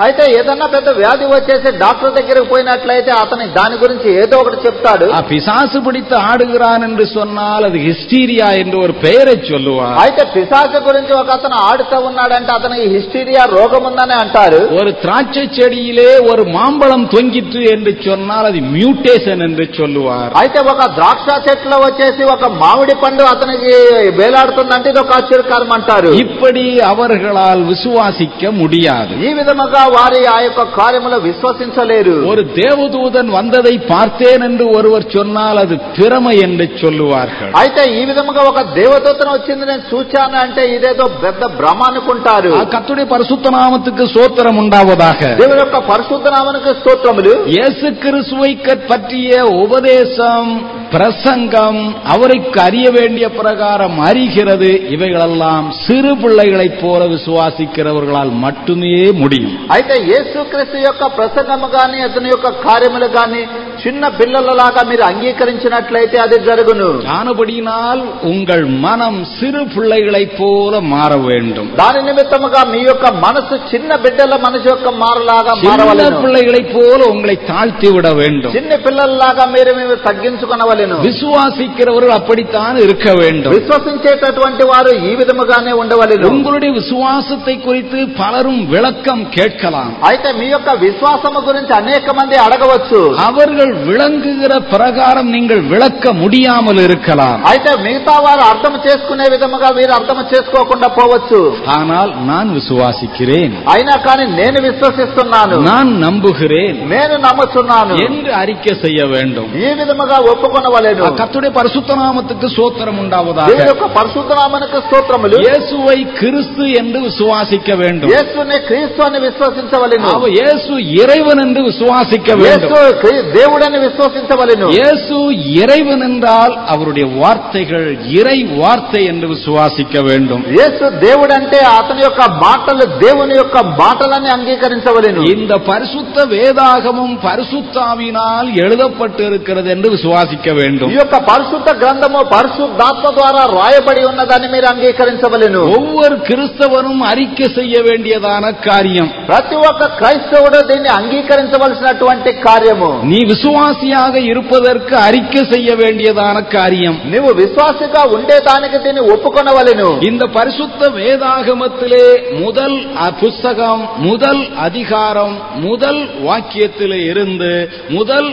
Speaker 2: అయితే ఏదన్నా పెద్ద వ్యాధి వచ్చేసి డాక్టర్ దగ్గరికి పోయినట్లయితే అతని దాని గురించి ఏదో ఒకటి చెప్తాడు
Speaker 1: ஆ, பிசாசு பிடித்து ஆடுகிறான் என்று சொன்னால் அது ஹிஸ்டீரியா என்று ஒரு பெயரை சொல்லுவார்
Speaker 2: అయితే పిశాచ గురించి ఒక అతను ఆడుతూ ఉన్నాడంటే అతనికి హిస్టీరియా రోగం ఉందని అంటారు
Speaker 1: ஒரு திராட்சை செடியிலே ஒரு மாம்பழம் தொங்கிற்று என்று சொன்னால் அது மியூட்டேஷன் என்று சொல்லுவார்
Speaker 2: అయితే ఒక ద్రాక్ష చెట్లో వచ్చేసి ఒక మామిడి పండు అతనికి వేలాడుతుందంటే ఇది ఒక ఆశ్చర్యకారం అంటారు
Speaker 1: இப்படி அவர்களால் விசுவாசிக்க முடியாது
Speaker 2: ఈ విధముగా వారి ఆ యొక్క కార్యములో విశ్వసించలేరు
Speaker 1: ஒரு தேவதூதன் வந்ததை பார்த்தேன் என்று ஒருவர் சொன்னால் அது திறமை என்று சொல்லுவார்கள்
Speaker 2: అయితే ఈ విధముగా ఒక దేవదూతను వచ్చింది నేను చూచాను అంటే ఇదేదో పెద్ద భ్రమ అనుకుంటారు
Speaker 1: ஆ, கர்த்தருடைய பரிசுத்த நாமத்துக்கு சோத்திரம் உண்டாவதாக
Speaker 2: దేవుని యొక్క పరిశుద్ధ నామనికి స్తోత్రములు
Speaker 1: இயேசு கிறிஸ்துவை கற்- பற்றிய உபதேசம் பிரசங்கம் அவருக்கு அறிய வேண்டிய பிரகாரம் அறிகிறது இவைகளெல்லாம் சிறு பிள்ளைகளைப் போல விசுவாசிக்கிறவர்களால் மட்டுமே முடியும்
Speaker 2: అయితే యేసుక్రీస్తు యొక్క ప్రసంగము గాని అతని యొక్క కార్యములు గాని చిన్న పిల్లలలాగా మీరు అంగీకరించినట్లయితే అది జరుగును
Speaker 1: ஆனபடியினால் உங்கள் மனம் சிறு பிள்ளைகளைப் போல மாற வேண்டும்
Speaker 2: దాని నిమిత్తముగా మీ యొక్క మనసు చిన్న బిడ్డల మనసు యొక్క మారలాగా
Speaker 1: சின்ன
Speaker 2: మారవలెను
Speaker 1: பிள்ளைகளைப் போல உங்களை தாழ்த்தி விட வேண்டும்
Speaker 2: చిన్న పిల్లల్లాగా మీరు మేము తగ్గించుకునవలెను
Speaker 1: விசுவாசிக்கிறவர்கள் அப்படித்தான் இருக்க வேண்டும்
Speaker 2: విశ్వసించేటటువంటి వారు ఈ విధముగానే ఉండవలెను
Speaker 1: உங்களுடைய விசுவாசத்தை குறித்து பலரும் விளக்கம் கேட்கலாம்
Speaker 2: అయితే మీ యొక్క విశ్వాసము గురించి అనేక మంది అడగవచ్చు
Speaker 1: அவர்கள் விளங்குகிற பிரகாரம் நீங்கள் விளக்க முடியாமல் இருக்கலாம்
Speaker 2: అయితే మిగతా వారు అర్థం చేసుకునే విధముగా వీరు అర్థం చేసుకోకుండా పోవచ్చు
Speaker 1: ஆனால் நான் விசுவாசிக்கிறேன்
Speaker 2: అయినా కానీ నేను విశ్వసిస్తున్నాను
Speaker 1: நான் நம்புகிறேன்
Speaker 2: నేను నమ్ముతున్నాను
Speaker 1: என்று அறிக்கை செய்ய வேண்டும்
Speaker 2: ఈ విధముగా ఒప్పుకొనవలేను
Speaker 1: கத்துடைய பரிசுத்த நாமத்துக்கு சோத்திரம் உண்டாவதாக
Speaker 2: దేవుని యొక్క పరిశుద్ధనామనికి స్తోత్రములు
Speaker 1: இயேசுவை கிறிஸ்து என்று விசுவாசிக்க வேண்டும்
Speaker 2: యేసుని క్రీస్తు అని విశ్వసించవలెను
Speaker 1: அவ இயேசு இறைவன் என்று விசுவாசிக்க
Speaker 2: యేసు
Speaker 1: வேண்டும்
Speaker 2: క్రీ- దేవుడని విశ్వసించవలెను
Speaker 1: இயேசு இறைவன் என்றால் அவருடைய வார்த்தைகள் இறை வார்த்தை என்று விசுவாசிக்க வேண்டும்
Speaker 2: యేసు దేవుడంటే అతని యొక్క మాటలు దేవుని యొక్క మాటలని అంగీకరించవలెను
Speaker 1: இந்த பரிசுத்த வேதாகமும் பரிசுத்தாவினால் எழுதப்பட்டிருக்கிறது என்று விசுவாசிக்க வேண்டும்
Speaker 2: ఈ యొక్క పరిశుద్ధ గ్రంథము పరిశుద్ధాత్మ ద్వారా రాయబడి ఉన్నదని మీరు అంగీకరించవలెను
Speaker 1: ஒவ்வொரு கிறிஸ்தவனும் அறிக்கை செய்ய வேண்டியதான காரியம்
Speaker 2: ప్రతి ఒక్క క్రైస్తవుడు దీన్ని అంగీకరించవలసినటువంటి కార్యము
Speaker 1: நீ விசுவாசி விசுவாசியாக இருப்பதற்கு அறிக்கை செய்ய வேண்டியதான காரியம்.
Speaker 2: ನೀವು ವಿಶ್ವಾಸಿಕ ಉಂಡೆ ತಾನಕ್ಕೆ ತಿನ್ನು ಒಪ್ಪುಕೊಳ್ಳವಲೆನು
Speaker 1: இந்த பரிசுத்த வேதாகமத்திலே முதல் புஸ்தகம் முதல் அதிகாரம் முதல் வாக்கியத்திலே இருந்து முதல்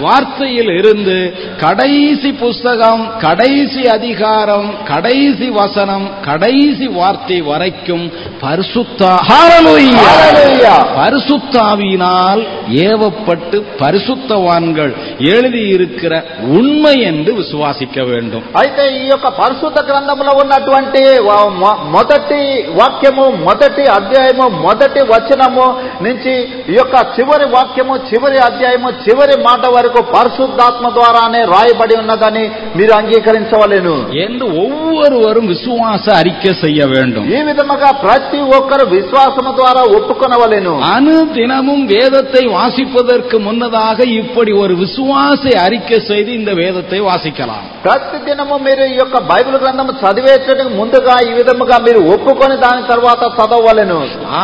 Speaker 1: வார்த்தையில் இருந்து கடைசி புஸ்தகம் கடைசி அதிகாரம் கடைசி வசனம் கடைசி வார்த்தை வரைக்கும் பரிசுத்த ஹalleluya.
Speaker 2: ஹalleluya.
Speaker 1: பரிசுத்தாவியினால் ஏவப்பட்டு பரிசுத்தவான்கள் எழுதியிருக்கிற உண்மை என்று விசுவாசிக்க வேண்டும்
Speaker 2: అయితే ఈ యొక్క పరిశుద్ధ గ్రంథంలో ఉన్నటువంటి వ- మొ- మొదటి వాక్యము మొదటి అధ్యాయము మొదటి వచనము నుంచి ఈ యొక్క చివరి వాక్యము చివరి అధ్యాయము చివరి మాట వరకు పరిశుద్ధాత్మ ద్వారానే రాయబడి ఉన్నదని మీరు అంగీకరించవలేను
Speaker 1: என்று ஒவ்வொருவரும் விசுவாச அறிக்கை செய்ய வேண்டும்
Speaker 2: ఈ విధముగా ప్రతి ఒక్కరు విశ్వాసము ద్వారా ఒప్పుకొనవలెను
Speaker 1: அனு தினமும் வேதத்தை வாசிப்பதற்கு முன்னதாக இப்படி ஒரு விசுவாச அறிக்கை செய்து இந்த வேதத்தை வாசிக்கலாம்
Speaker 2: ప్రతి దినము మీరు ఈ యొక్క బైబిల్ గ్రంథం చదివేసరికి ముందుగా ఈ విధముగా మీరు ఒప్పుకొని దాని తర్వాత చదవవలెను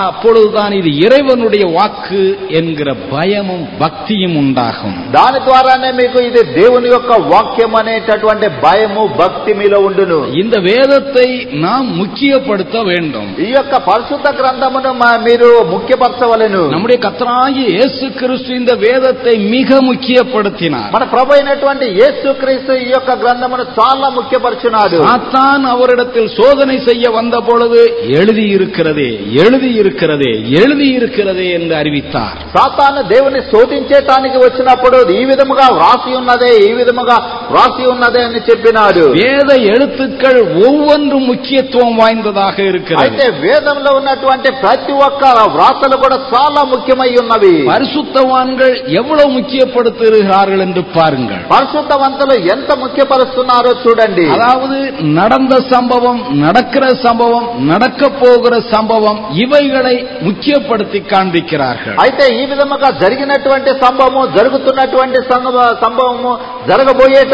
Speaker 1: அப்பொழுதுதான் இது இறைவனுடைய வாக்கு என்கிற பயமும் பக்தியும் உண்டாகும்
Speaker 2: దాని ద్వారానే మీకు ఇది దేవుని యొక్క వాక్యం అనేటటువంటి భయము భక్తి మీలో ఉండును
Speaker 1: இந்த வேதத்தை நாம் முக்கியப்படுத்த வேண்டும்
Speaker 2: ఈ యొక్క పరిశుద్ధ గ్రంథమును మా- మీరు ముఖ్యపరచవలెను
Speaker 1: நம்முடைய கத்தராகிய இயேசு கிறிஸ்து இந்த வேதத்தை மிக முக்கியப்படுத்தினார்
Speaker 2: మన ప్రభు అయినటువంటి యేసుక్రీస్తు ఈ యొక్క గ్రంథమును చాలా ముఖ్యపరచున్నాడు
Speaker 1: சாத்தான் அவரிடத்தில் சோதனை செய்ய வந்த பொழுது எழுதியிருக்கிறதே எழுதியிருக்கிறதே எழுதியிருக்கிறதே என்று அறிவித்தார்
Speaker 2: సాతాను దేవుని శోధించేటానికి వచ్చినప్పుడు ఈ విధముగా వ్రాసి ఉన్నదే ఈ విధముగా వ్రాసి ఉన్నదే అని చెప్పినాడు
Speaker 1: வேத எழுத்துக்கள் ஒவ்வொன்றும் முக்கியத்துவம் வாய்ந்ததாக இருக்கிறது
Speaker 2: అయితే వేదంలో ఉన్నటువంటి ప్రతి ఒక్క వ్రాతలు కూడా చాలా ముఖ్యమై ఉన్నవి
Speaker 1: பரிசுத்தவான்கள் எவ்வளவு முக்கியப்படுத்துகிறார்கள் என்று பாருங்கள்
Speaker 2: పరిశుద్ధవంతులు ఎంత ముఖ్యపరుస్తున్నారో చూడండి
Speaker 1: அதாவது நடந்த சம்பவம் நடக்கிற சம்பவம் நடக்க போகிற சம்பவம் இவைகளை முக்கியப்படுத்தி காண்பிக்கிறார்கள்
Speaker 2: అయితే ఈ విధముగా జరిగినటువంటి సంభవము జరుగుతున్నటువంటి సంగమ- సంభవము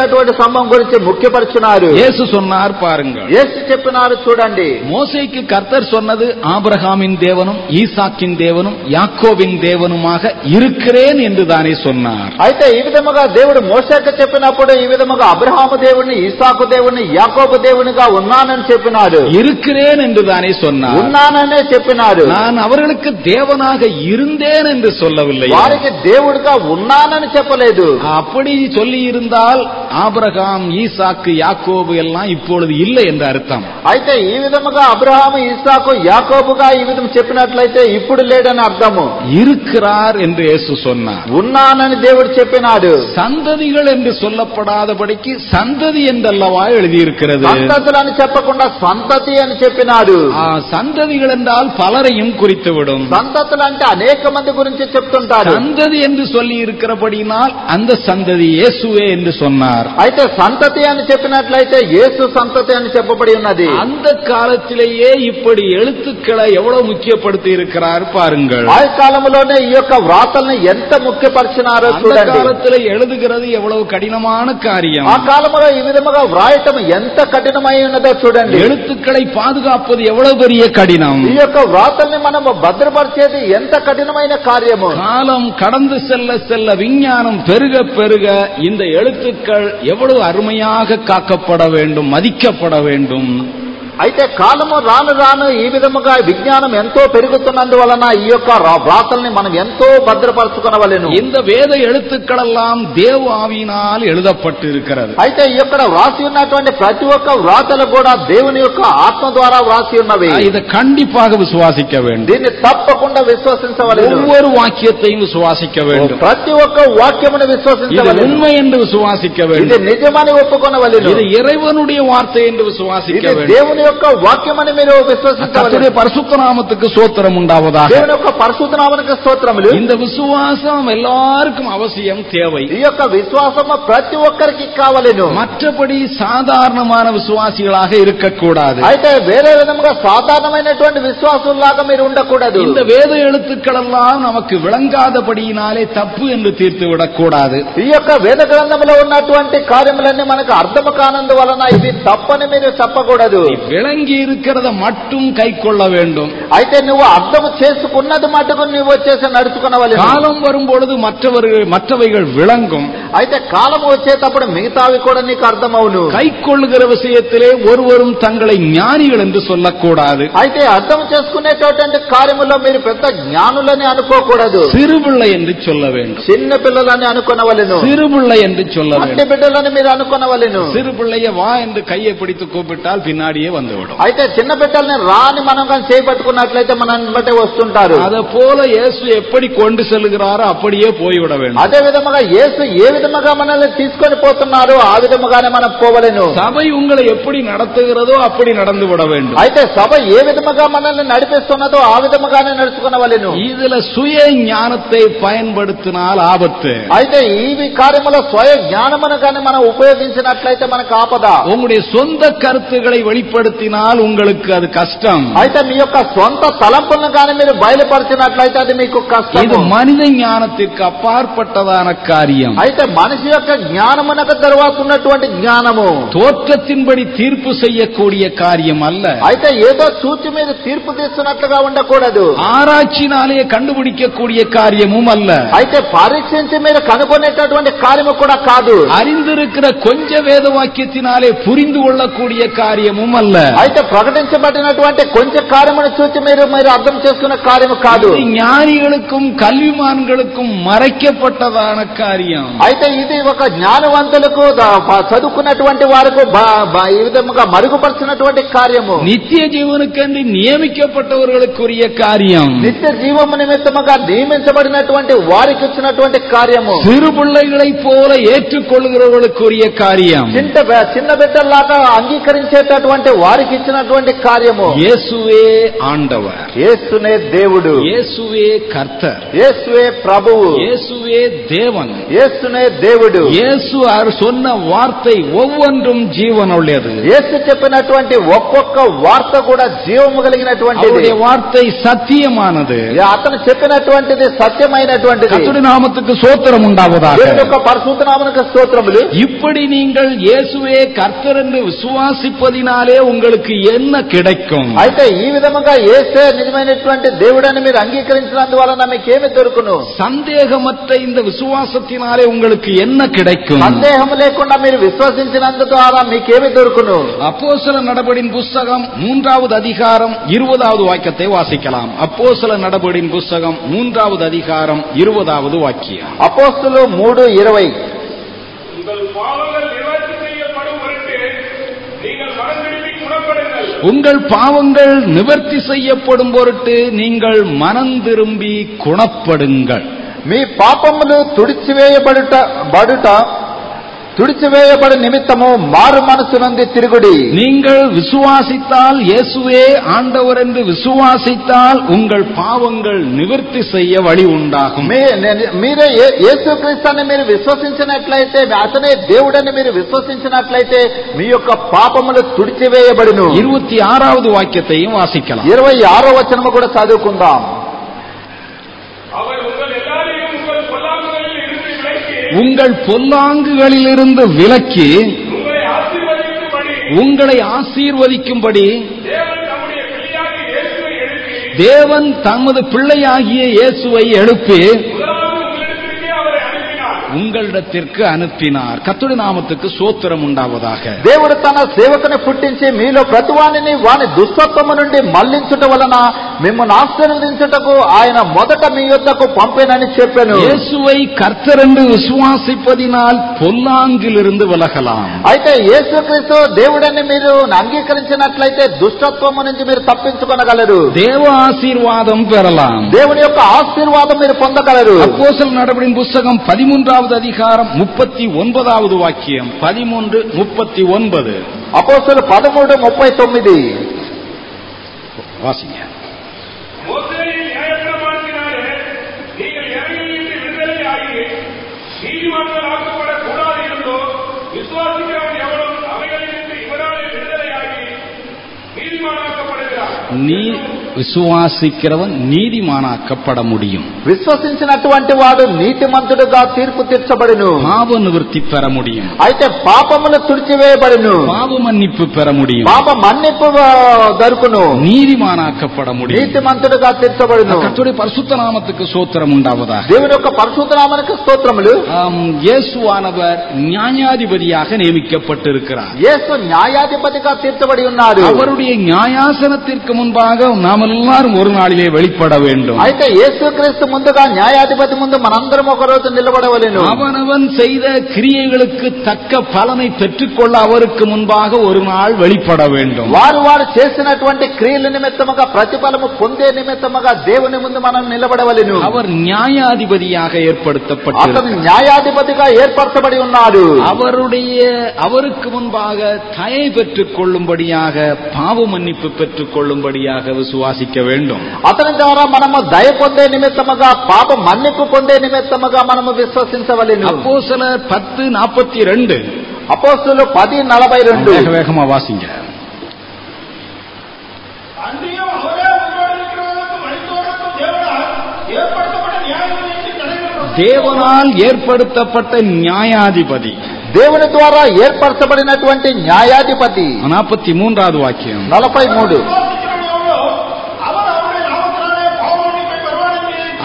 Speaker 2: జరగబోయేటటువంటి సంభవం గురించి ముఖ్యపరుచున్నారు
Speaker 1: இயேசு சொன்னார் பாருங்கள்
Speaker 2: యేసు చెప్పినారు చూడండి
Speaker 1: மோசேக்கு கர்த்தர் சொன்னது ஆபிரகாமின் தேவனும் ஈசாக்கின் தேவனும் யாக்கோவின் தேவனுமாக இருக்கிறேன் என்று தானே சொன்னார்
Speaker 2: అయితే ఈ విధముగా దేవుడు మోసకు చెప్పినప్పుడు ఈ విధముగా అబ్రహాము దేవుని ఇసాకు దేవుని యాకోబు దేవునిగా ఉన్నానని చెప్పినాడు
Speaker 1: இருக்கிறேன் என்று தானே சொன்னார்
Speaker 2: ఉన్నాననే చెప్పినాడు
Speaker 1: நான் அவர்களுக்கு தேவனாக இருந்தேன் என்று சொல்லவில்லை
Speaker 2: వారికి దేవుడిగా ఉన్నానని చెప్పలేదు
Speaker 1: அப்படி சொல்லி இருந்தால் ஆபிரகாம் ஈசாக்கு யாக்கோபு எல்லாம் இப்பொழுது இல்லை என்று அர்த்தம்
Speaker 2: అయితే ఈ విధముగా అబ్రహాము ఇసాకు యాకోబుగా ఈ విధం చెప్పినట్లయితే ఇప్పుడు లేడని అర్థము
Speaker 1: இருக்கிறார் என்று இயேசு சொன்னார்
Speaker 2: ఉన్నానని దేవుడు చెప్పినాడు
Speaker 1: சந்ததிகள் என்று சொல்லப்படாதபடிக்கு சந்ததி என்றல்லவா எழுதியிருக்கிறது
Speaker 2: సంతతులు అని చెప్పకుండా సంతతి అని చెప్పినాడు
Speaker 1: ஆ, சந்ததிகள் என்றால் பலரையும் குறித்துவிடும்
Speaker 2: సంతతులు అంటే అనేక మంది గురించి చెప్తుంటారు
Speaker 1: சந்ததி என்று சொல்லி இருக்கிறபடினால் அந்த சந்ததி இயேசுவே என்று சொன்னார்
Speaker 2: అయితే సంతతి అని చెప్పినట్లయితే యేసు సంతతి అని చెప్పబడి ఉన్నది
Speaker 1: அந்த காலத்திலேயே இப்படி எழுத்துக்களை எவ்வளவு முக்கியப்படுத்தி இருக்கிறார் பாருங்கள்
Speaker 2: ఆ కాలంలోనే ఈ యొక్క వ్రాతల్ని ఎంత ముఖ్యపరిచినారో
Speaker 1: அந்த
Speaker 2: చూడండి
Speaker 1: காலத்துல எழுதுகிறது எவ்வளவு கடினமான காரியம்
Speaker 2: ఆ కాలంలో ఈ విధముగా వ్రాయటం ఎంత కఠినమై ఉన్నదో చూడండి
Speaker 1: எழுத்துக்களை பாதுகாப்பது எவ்வளவு பெரிய கடினம்
Speaker 2: ఈ యొక్క వ్రాతల్ని మనము భద్రపరిచేది ఎంత కఠినమైన కార్యము
Speaker 1: காலம் கடந்து செல்ல செல்ல விஞ்ஞானம் பெருக பெருக இந்த எழுத்துக்கள் எவ்வளவு அருமையாக காக்கப்பட வேண்டும் மதிக்கப்பட வேண்டும்.
Speaker 2: అయితే కాలము రాను రాను ఈ విధముగా విజ్ఞానం ఎంతో పెరుగుతున్నందువలన ఈ యొక్క రా- వ్రాతల్ని మనం ఎంతో భద్రపరచుకునవలెను
Speaker 1: இந்த வேத எழுத்துக்களெல்லாம் தேவ ஆவியினால் எழுதப்பட்டு இருக்கிறது
Speaker 2: అయితే ఇక్కడ వ్రాసి ఉన్నటువంటి ప్రతి ఒక్క వ్రాతలు కూడా దేవుని యొక్క ఆత్మ ద్వారా వ్రాసి ఉన్నవి
Speaker 1: இதை கண்டிப்பாக விசுவாசிக்க வேண்டும்
Speaker 2: దీన్ని తప్పకుండా విశ్వసించవలెను
Speaker 1: ஒவ்வொரு வாக்கியத்தையும் விசுவாசிக்க வேண்டும்
Speaker 2: ప్రతి ఒక్క వాక్యమును
Speaker 1: இது
Speaker 2: విశ్వసించవలెను
Speaker 1: உண்மை என்று விசுவாசிக்க
Speaker 2: ఇది
Speaker 1: வேண்டும்
Speaker 2: నిజమని ఒప్పుకొనవలెను
Speaker 1: இது இறைவனுடைய வார்த்தை என்று விசுவாசிக்க
Speaker 2: ఇది
Speaker 1: வேண்டும்
Speaker 2: దేవుని యొక్క వాక్యమని మీరు
Speaker 1: கர்த்தருடைய
Speaker 2: విశ్వసించవలెను
Speaker 1: பரிசுத்த நாமத்துக்கு சோத்திரம் உண்டாவதாக
Speaker 2: దేవుని యొక్క పరిశుద్ధనామనికి స్తోత్రములు
Speaker 1: இந்த விசுவாசம் எல்லாருக்கும் அவசியம் தேவை
Speaker 2: ఈ యొక్క విశ్వాసము ప్రతి ఒక్కరికి కావలెను
Speaker 1: மற்றபடி சாதாரணமான விசுவாசிகளாக இருக்கக்கூடாது
Speaker 2: అయితే వేరే విధముగా సాధారణమైనటువంటి విశ్వాసుల్లాగా మీరు ఉండకూడదు
Speaker 1: இந்த வேத எழுத்துக்கள் எல்லாம் நமக்கு விளங்காதபடியினாலே தப்பு என்று தீர்த்து விடக்கூடாது
Speaker 2: ఈ యొక్క వేద గ్రంథంలో ఉన్నటువంటి కార్యములన్నీ మనకు అర్థము కానందు వలన ఇది తప్పని మీరు చెప్పకూడదు
Speaker 1: விளங்கி இருக்கிறத மட்டும் கை கொள்ள வேண்டும்
Speaker 2: అయితే నువ్వు అర్థం చేసుకున్నది మటుకు నువ్వు వచ్చేసి నడుచుకునవలెను
Speaker 1: காலம் வரும்பொழுது மற்றவர்கள் மற்றவைகள் விளங்கும்
Speaker 2: అయితే కాలం వచ్చేటప్పుడు మిగతావి కూడా నీకు అర్థమవును
Speaker 1: கை கொள்ளுகிற விஷயத்திலே ஒருவரும் தங்களை ஞானிகள் என்று சொல்லக்கூடாது
Speaker 2: అయితే అర్థం చేసుకునేటటువంటి కార్యములో మీరు పెద్ద జ్ఞానులని అనుకోకూడదు
Speaker 1: சிறுபிள்ளை என்று சொல்ல வேண்டும்
Speaker 2: చిన్న పిల్లలని అనుకునవలెను
Speaker 1: சிறுபிள்ளை என்று சொல்ல
Speaker 2: మట్టి
Speaker 1: வேண்டும்
Speaker 2: బిడ్డలని మీరు అనుకునవలెను
Speaker 1: சிறு பிள்ளைய வா என்று கையை பிடித்து கூப்பிட்டால் பின்னாடியே வந்துவிடும்
Speaker 2: అయితే చిన్న బిడ్డల్ని రాని మనం కానీ చేపట్టుకున్నట్లయితే మనం బట్టే వస్తుంటారు
Speaker 1: அத போல இயேசு எப்படி கொண்டு செல்கிறாரோ அப்படியே போய்விட வேண்டும்
Speaker 2: అదే విధముగా యేసు ఏ విధముగా మనల్ని తీసుకొని పోతున్నారో ఆ విధముగానే మనం పోవలేను
Speaker 1: சபை உங்களை எப்படி நடத்துகிறதோ அப்படி நடந்து விட வேண்டும்
Speaker 2: అయితే సభ ఏ విధముగా మనల్ని నడిపిస్తున్నదో ఆ విధముగానే నడుచుకునవలెను
Speaker 1: இதுல சுய ஞானத்தை பயன்படுத்தினால் ஆபத்து
Speaker 2: అయితే ఈ కార్యములో స్వయ జ్ఞానమును కానీ మనం ఉపయోగించినట్లయితే మనకు ఆపద
Speaker 1: உங்களுடைய சொந்த கருத்துக்களை வெளிப்படுத்தினால் உங்களுக்கு அது கஷ்டம்
Speaker 2: అయితే మీ యొక్క సొంత తలంపులను కానీ మీరు బయలుపరిచినట్లయితే అది మీకు
Speaker 1: இது
Speaker 2: కష్టం
Speaker 1: மனித ஞானத்திற்கு அப்பாற்பட்டதான காரியம்
Speaker 2: అయితే మనిషి యొక్క జ్ఞానమునకు తర్వాత ఉన్నటువంటి జ్ఞానము
Speaker 1: தோற்றத்தின்படி தீர்ப்பு செய்யக்கூடிய காரியம் அல்ல
Speaker 2: అయితే ఏదో సూచి మీద తీర్పు తీస్తున్నట్లుగా ఉండకూడదు
Speaker 1: ஆராய்ச்சினாலே கண்டுபிடிக்கக்கூடிய காரியமும் அல்ல
Speaker 2: అయితే పరీక్షించి మీరు కనుగొనేటటువంటి కార్యము కూడా కాదు
Speaker 1: அறிந்திருக்கிற கொஞ்ச வேத வாக்கியத்தினாலே புரிந்து கொள்ளக்கூடிய காரியமும் அல்ல
Speaker 2: అయితే ప్రకటించబడినటువంటి కొంచెం కార్యమును చూసి మీరు మీరు అర్థం చేసుకునే కార్యము కాదు
Speaker 1: இது ஞானிகளுக்கும் கல்விமான்களுக்கும் மறைக்கப்பட்டதான காரியம்
Speaker 2: అయితే ఇది ఒక జ్ఞానవంతులకు ద- ప- చదువుకున్నటువంటి వారికి బ- బ- ఈ విధముగా మరుగుపరిచినటువంటి కార్యము
Speaker 1: நித்திய ஜீவனுக்கென்று நியமிக்கப்பட்டவர்களுக்குரிய காரியம்
Speaker 2: నిత్య జీవము నిమిత్తముగా నియమించబడినటువంటి వారికి ఇచ్చినటువంటి కార్యము
Speaker 1: சிறு பிள்ளைகளைப் போல ஏற்றுக்கொள்கிறவர்களுக்குரிய காரியம்
Speaker 2: చిన్న బ- చిన్న బిడ్డల్లాగా అంగీకరించేటటువంటి వారికి ఇచ్చినటువంటి కార్యము
Speaker 1: இயேசுவே ஆண்டவர்
Speaker 2: యేసునే దేవుడు
Speaker 1: இயேசுவே கர்த்தர்
Speaker 2: యేసువే ప్రభువు
Speaker 1: இயேசுவே தேவன்
Speaker 2: యేసునే దేవుడు
Speaker 1: இயேசு அவர் சொன்ன வார்த்தை ஒவ்வொன்றும் ஜீவனுள்ளது
Speaker 2: యేసు చెప్పినటువంటి ఒక్కొక్క వార్త కూడా జీవము కలిగినటువంటిది
Speaker 1: அவருடைய வார்த்தை சத்தியமானது
Speaker 2: అతను చెప్పినటువంటిది సత్యమైనటువంటిది
Speaker 1: கர்த்தருடைய நாமத்துக்கு சோத்திரம் உண்டாவதாக
Speaker 2: దేవుని యొక్క పరిశుద్ధ నామనకు స్తోత్రములు
Speaker 1: இப்படி நீங்கள் இயேசுவே கர்த்தர் என்று விசுவாசிப்பதினாலே உங்களுக்கு என்ன கிடைக்கும்
Speaker 2: అయితే ఈ విధముగా ఏసే నిజమైనటువంటి దేవుడని మీరు అంగీకరించినందువలన మీకేమి దొరుకును
Speaker 1: சந்தேகமற்ற இந்த விசுவாசத்தினாலே உங்களுக்கு என்ன கிடைக்கும்
Speaker 2: సందేహం లేకుండా మీరు విశ్వసించినందు ద్వారా మీకేమి దొరుకును
Speaker 1: அப்போஸ்தல நடபடின் புஸ்தகம் மூன்றாவது அதிகாரம் இருபதாவது வாக்கியத்தை வாசிக்கலாம் அப்போஸ்தல நடபடின் புஸ்தகம் மூன்றாவது அதிகாரம் இருபதாவது வாக்கியம்
Speaker 2: అపోస్తులు మూడు ఇరవై
Speaker 3: உங்கள் பாவங்கள்
Speaker 1: உங்கள் பாவங்கள் நிவர்த்தி செய்யப்படும் பொருட்டு நீங்கள் மனம் திரும்பி குணப்படுங்கள்
Speaker 2: మీ పాపములు తుడిచివేయబడుట బడుట తుడిచివేయబడి నిమిత్తము మారు మనసు నుండి తిరుగుడి
Speaker 1: நீங்கள் விசுவாசித்தால் இயேசுவே ஆண்டவர் என்று விசுவாசித்தால் உங்கள் பாவங்கள் நிவர்த்தி செய்ய வழி உண்டாகும்
Speaker 2: మీ- నే- మీరే ఏ- యేసుక్రీస్తుని మీరు విశ్వసించినట్లయితే అతనే దేవుడని మీరు విశ్వసించినట్లయితే మీ యొక్క పాపములు తుడిచివేయబడును
Speaker 1: இருபத்தி ஆறாவது வாக்கியத்தையும் வாசிக்கலாம்
Speaker 2: ఇరవై ఆరో వచనము కూడా చదువుకుందాం
Speaker 3: உங்கள்
Speaker 1: பொல்லாங்குகளிலிருந்து விலக்கி
Speaker 3: உங்களை ஆசீர்வதிக்கும்படி
Speaker 1: உங்களை ஆசீர்வதிக்கும்படி
Speaker 3: தேவன் நம்முடைய பிள்ளையாக இயேசுவை எழுப்பி
Speaker 1: தேவன் தமது பிள்ளையாகிய இயேசுவை எழுப்பி
Speaker 3: முதலாவது உங்களிடத்திற்கே அவரை அனுப்பினார்
Speaker 1: உங்களிடத்திற்கு அனுப்பினார் கத்துடைய நாமத்துக்கு சோத்திரம் உண்டாவதாக
Speaker 2: దేవుడు తన సేవకుని పుట్టించి మీలో ప్రతివానిని వాని దుస్తత్వము నుండి మళ్లించుట వలన మిమ్మల్ని ఆశీర్వదించుటకు ఆయన మొదట మీ యొద్దకు పంపేనని చెప్పాను
Speaker 1: இயேசுவை கர்த்தர் என்று விசுவாசிப்பதினால் பொல்லாங்கிலிருந்து விலகலாம்
Speaker 2: అయితే యేసుక్రీస్తు దేవుడని మీరు అంగీకరించినట్లయితే దుష్టత్వము నుంచి మీరు తప్పించుకొనగలరు
Speaker 1: தேவ ஆசீர்வாதம் பெறலாம்
Speaker 2: దేవుని యొక్క ఆశీర్వాదం మీరు పొందగలరు
Speaker 1: அப்போஸ்தலர் நடபடியின் புஸ்தகம் பதிமூன்றாவது அதிகாரம் முப்பத்தி ஒன்பதாவது வாக்கியம் பதிமூன்று முப்பத்தி ஒன்பது
Speaker 2: అపోస్తులు పదమూడు ముప్పై తొమ్మిది
Speaker 1: வாசிங்க
Speaker 3: அவைகளிலிருந்து இவராலே விடுதலையாகி நீதிமானாக்கப்படுகிறார்
Speaker 1: நீ விசுவாசிக்கிறவன் நீதிமானாக்கப்பட முடியும்
Speaker 2: విశ్వసించినటువంటి వాడు నీతిమంతుడుగా తీర్పు తీర్చబడును
Speaker 1: பாவ நிவர்த்தி பெற முடியும்
Speaker 2: అయితే పాపములు తుడిచివేయబడును
Speaker 1: பாவ மன்னிப்பு பெற முடியும்
Speaker 2: పాప మన్నిపు ఆ, దొరుకును
Speaker 1: நீதிமானாக்கப்பட முடியும்
Speaker 2: నీతిమంతుడుగా తీర్చబడును
Speaker 1: கர்த்தருடைய பரிசுத்த நாமத்துக்கு சோத்திரம் உண்டாவதாக
Speaker 2: దేవుని యొక్క పరిశుద్ధనామానికి స్తోత్రములు
Speaker 1: ஆம், இயேசுவானவர் நியாயாதிபதியாக நியமிக்கப்பட்டிருக்கிறார்
Speaker 2: యేసు న్యాయాధిపతిగా తీర్చబడి ఉన్నాడు
Speaker 1: அவருடைய நியாயாசனத்திற்கு முன்பாக நாம் எல்லாரும் ஒரு நாளிலே வெளிப்பட வேண்டும்
Speaker 2: అయితే యేసుక్రీస్తు ముందుగా న్యాయాధిపతి ముందు మనందరం ఒక రోజు నిలబడవలెను
Speaker 1: அவனவன் செய்த கிரியைகளுக்கு தக்க பலனை பெற்றுக்கொள்ள அவருக்கு முன்பாக ஒரு நாள் வெளிப்பட வேண்டும்
Speaker 2: వారు వారు చేసినటువంటి క్రియల నిమిత్తముగా ప్రతిఫలము పొందే నిమిత్తముగా దేవుని ముందు మనం నిలబడవలెను
Speaker 1: அவர் நியாயாதிபதியாக
Speaker 2: అతను
Speaker 1: ஏற்படுத்தப்பட்டிருக்கிறார்
Speaker 2: న్యాయాధిపతిగా ఏర్పరచబడి ఉన్నాడు
Speaker 1: அவருடைய அவருக்கு முன்பாக தயை பெற்றுக் கொள்ளும்படியாக பாவ மன்னிப்பு பெற்றுக் கொள்ளும்படியாக விசுவாசிக்க வேண்டும்
Speaker 2: అతని ద్వారా మనము దయ పొందే నిమిత్తముగా పాప మన్నిపు పొందే నిమిత్తముగా మనము విశ్వసించవలెను
Speaker 1: அப்போ சிலர் பத்து நாற்பத்தி ரெண்டு
Speaker 2: అపోస్తులు పది నలభై రెండు
Speaker 1: வேக வேகமா வாசிங்க
Speaker 3: அன்றியும் அவரே உங்களோடு இருக்கிறவர்களுக்கும் மனிதர்களுக்கும் தேவனால் ஏற்படுத்தப்பட்ட நியாயத்திற்கு தலைவர்
Speaker 1: தேவனால் ஏற்படுத்தப்பட்ட நியாயாதிபதி
Speaker 2: దేవుని ద్వారా ఏర్పరచబడినటువంటి న్యాయాధిపతి
Speaker 1: நாற்பத்தி மூன்றாவது வாக்கியம்
Speaker 2: నలభై మూడు